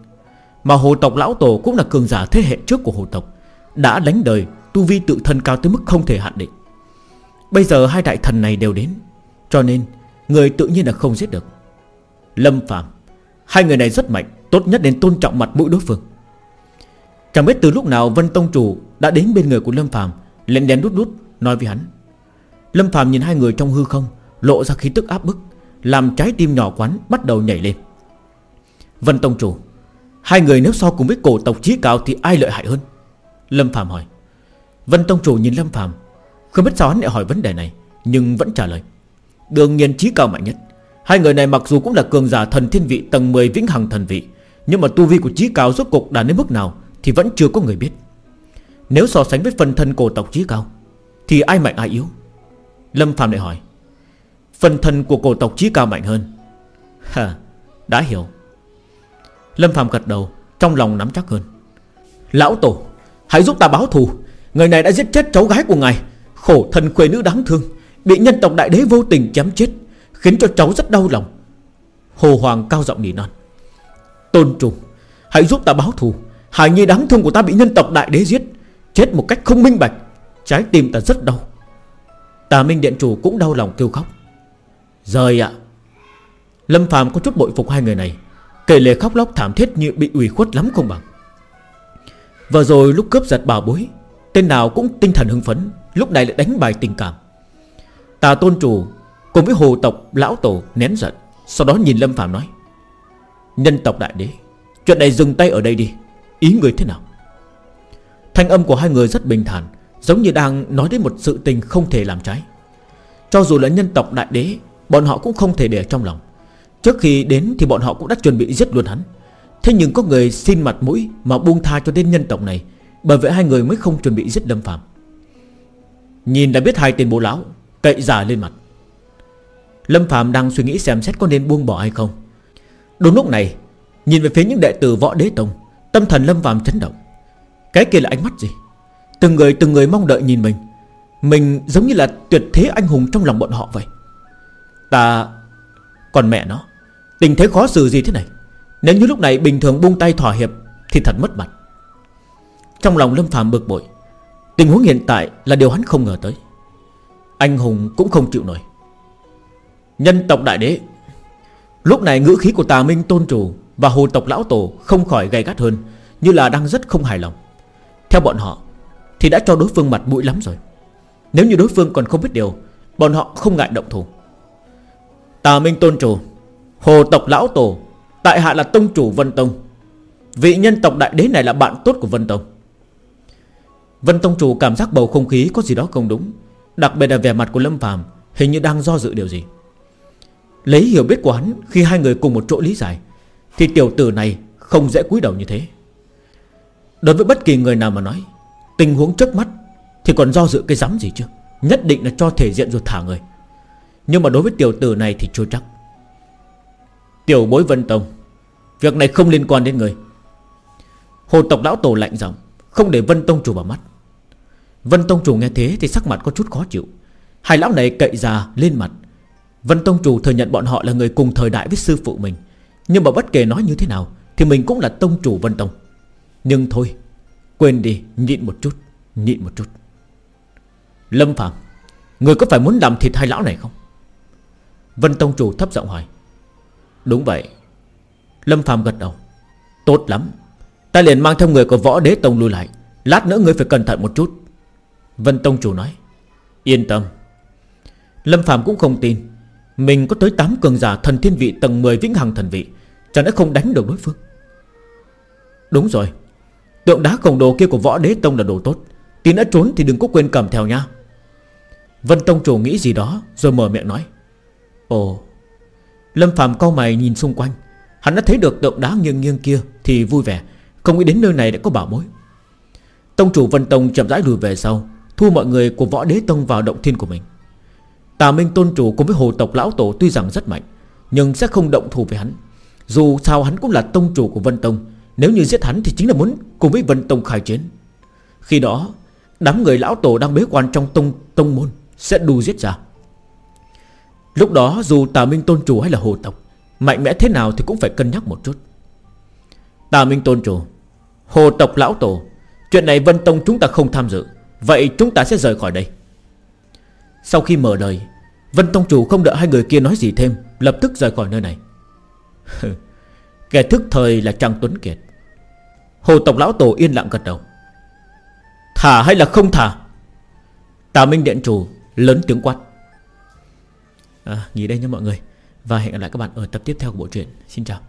Mà hồ tộc lão tổ cũng là cường giả thế hệ trước của hồ tộc, Đã đánh đời, Tu vi tự thân cao tới mức không thể hạn định. Bây giờ hai đại thần này đều đến, Cho nên Người tự nhiên là không giết được. Lâm Phạm Hai người này rất mạnh, Tốt nhất nên tôn trọng mặt mũi đối phương. Chẳng biết từ lúc nào Vân Tông Chủ Đã đến bên người của Lâm Phạm Lên đèn đút đút nói với hắn. Lâm Phạm nhìn hai người trong hư không, Lộ ra khí tức áp bức, Làm trái tim nhỏ quán bắt đầu nhảy lên. Vân Tông Chủ, Hai người nếu so cùng với cổ tộc trí cao Thì ai lợi hại hơn? Lâm Phạm hỏi. Vân Tông Chủ nhìn Lâm Phạm Không biết sao hắn lại hỏi vấn đề này, Nhưng vẫn trả lời. Đương nhiên trí cao mạnh nhất. Hai người này mặc dù cũng là cường giả thần thiên vị tầng 10 vĩnh hằng thần vị, Nhưng mà tu vi của trí cao rốt cục đã đến mức nào thì vẫn chưa có người biết. Nếu so sánh với phần thân cổ tộc trí cao, Thì ai mạnh ai yếu? Lâm Phạm lại hỏi. Phần thân của cổ tộc trí cao mạnh hơn. Hả Đã hiểu. Lâm Phạm gật đầu, Trong lòng nắm chắc hơn. Lão Tổ, Hãy giúp ta báo thù. Người này đã giết chết cháu gái của ngài. Khổ thân khuê nữ đáng thương, Bị nhân tộc đại đế vô tình chém chết, Khiến cho cháu rất đau lòng. Hồ Hoàng cao giọng nỉ non. Tôn trùng, Hãy giúp ta báo thù. Hải nhi đáng thương của ta bị nhân tộc đại đế giết, Chết một cách không minh bạch, Trái tim ta rất đau. Tà Minh Điện Chủ cũng đau lòng kêu khóc. Rời ạ. Lâm Phàm có chút bội phục hai người này, Kể lệ khóc lóc thảm thiết như bị ủy khuất lắm không bằng. Vừa rồi lúc cướp giật bảo bối, Tên nào cũng tinh thần hưng phấn, Lúc này lại đánh bài tình cảm. Tà tôn chủ Cùng với hồ tộc lão tổ nén giận, Sau đó nhìn Lâm Phạm nói, Nhân tộc đại đế, Chuyện này dừng tay ở đây đi. Ý người thế nào? Thanh âm của hai người rất bình thản, Giống như đang nói đến một sự tình không thể làm trái. Cho dù là nhân tộc đại đế, Bọn họ cũng không thể để trong lòng. Trước khi đến thì bọn họ cũng đã chuẩn bị giết luôn hắn. Thế nhưng có người xin mặt mũi Mà buông tha cho tên nhân tộc này, Bởi vậy hai người mới không chuẩn bị giết Lâm Phạm Nhìn đã biết hai tên bố lão, Cậy giả lên mặt. Lâm Phạm đang suy nghĩ xem xét có nên buông bỏ hay không. Đúng lúc này, Nhìn về phía những đệ tử võ đế tông Tâm thần Lâm Phạm chấn động. Cái kia là ánh mắt gì? Từng người từng người mong đợi nhìn mình. Mình giống như là tuyệt thế anh hùng trong lòng bọn họ vậy. Ta Còn mẹ nó. Tình thế khó xử gì thế này? Nếu như lúc này bình thường buông tay thỏa hiệp Thì thật mất mặt. Trong lòng Lâm Phạm bực bội. Tình huống hiện tại là điều hắn không ngờ tới. Anh hùng cũng không chịu nổi. Nhân tộc đại đế. Lúc này ngữ khí của tà minh tôn chủ và hồ tộc lão tổ không khỏi gay gắt hơn, Như là đang rất không hài lòng. Theo bọn họ, Thì đã cho đối phương mặt mũi lắm rồi. Nếu như đối phương còn không biết điều, Bọn họ không ngại động thủ. Tà minh tôn chủ, Hồ tộc lão tổ, Tại hạ là tông chủ Vân Tông. Vị nhân tộc đại đế này là bạn tốt của Vân Tông. Vân Tông chủ cảm giác bầu không khí có gì đó không đúng, Đặc biệt là vẻ mặt của Lâm Phàm Hình như đang do dự điều gì. Lấy hiểu biết của hắn Khi hai người cùng một chỗ lý giải thì tiểu tử này không dễ cúi đầu như thế. Đối với bất kỳ người nào mà nói, Tình huống trước mắt Thì còn do dự cái dám gì chứ? Nhất định là cho thể diện rồi thả người. Nhưng mà đối với tiểu tử này thì chưa chắc. Tiểu bối Vân Tông, Việc này không liên quan đến người. Hồ tộc lão tổ lạnh giọng, Không để Vân Tông chủ vào mắt. Vân Tông chủ nghe thế thì sắc mặt có chút khó chịu. Hai lão này cậy già lên mặt. Vân Tông chủ thừa nhận bọn họ là người cùng thời đại với sư phụ mình. Nhưng mà bất kể nói như thế nào, Thì mình cũng là Tông chủ Vân Tông. Nhưng thôi, Quên đi, nhịn một chút, Nhịn một chút. Lâm Phạm Người có phải muốn làm thịt hai lão này không? Vân Tông chủ thấp giọng hỏi. Đúng vậy. Lâm Phạm gật đầu. Tốt lắm. Ta liền mang theo người của võ đế tông lui lại. Lát nữa ngươi phải cẩn thận một chút. Vân Tông chủ nói. Yên tâm. Lâm Phạm cũng không tin. Mình có tới 8 cường giả thần thiên vị tầng 10 vĩnh hằng thần vị. Chẳng lẽ không đánh được đối phương. Đúng rồi, Tượng đá khổng đồ kia của võ đế tông là đồ tốt. Tín đã trốn thì đừng có quên cầm theo nha. Vân Tông chủ nghĩ gì đó Rồi mở miệng nói. Ồ, Lâm Phạm cau mày nhìn xung quanh. Hắn đã thấy được tượng đá nghiêng nghiêng kia Thì vui vẻ, Không nghĩ đến nơi này đã có bảo mối Tông chủ Vân Tông chậm rãi lùi về sau, Thu mọi người của võ đế tông vào động thiên của mình. Tà Minh Tôn Chủ cùng với hồ tộc Lão Tổ tuy rằng rất mạnh, Nhưng sẽ không động thủ với hắn. Dù sao hắn cũng là tông chủ của Vân Tông, Nếu như giết hắn thì chính là muốn cùng với Vân Tông khai chiến. Khi đó, Đám người Lão Tổ đang bế quan trong tông tông môn Sẽ đù giết ra. Lúc đó, dù Tà Minh Tôn Chủ hay là hồ tộc, Mạnh mẽ thế nào thì cũng phải cân nhắc một chút. Tà Minh Tôn Chủ, Hồ tộc Lão Tổ, Chuyện này Vân Tông chúng ta không tham dự, Vậy chúng ta sẽ rời khỏi đây. Sau khi mở lời, Vân Tông Chủ không đợi hai người kia nói gì thêm, Lập tức rời khỏi nơi này. Kẻ thức thời là Trang Tuấn Kiệt. Hồ Tộc Lão Tổ yên lặng gật đầu. Thả hay là không thả? Tà Minh Điện Chủ lớn tiếng quát. À, Nghỉ đây nha mọi người Và hẹn gặp lại các bạn ở tập tiếp theo của bộ truyện. Xin chào.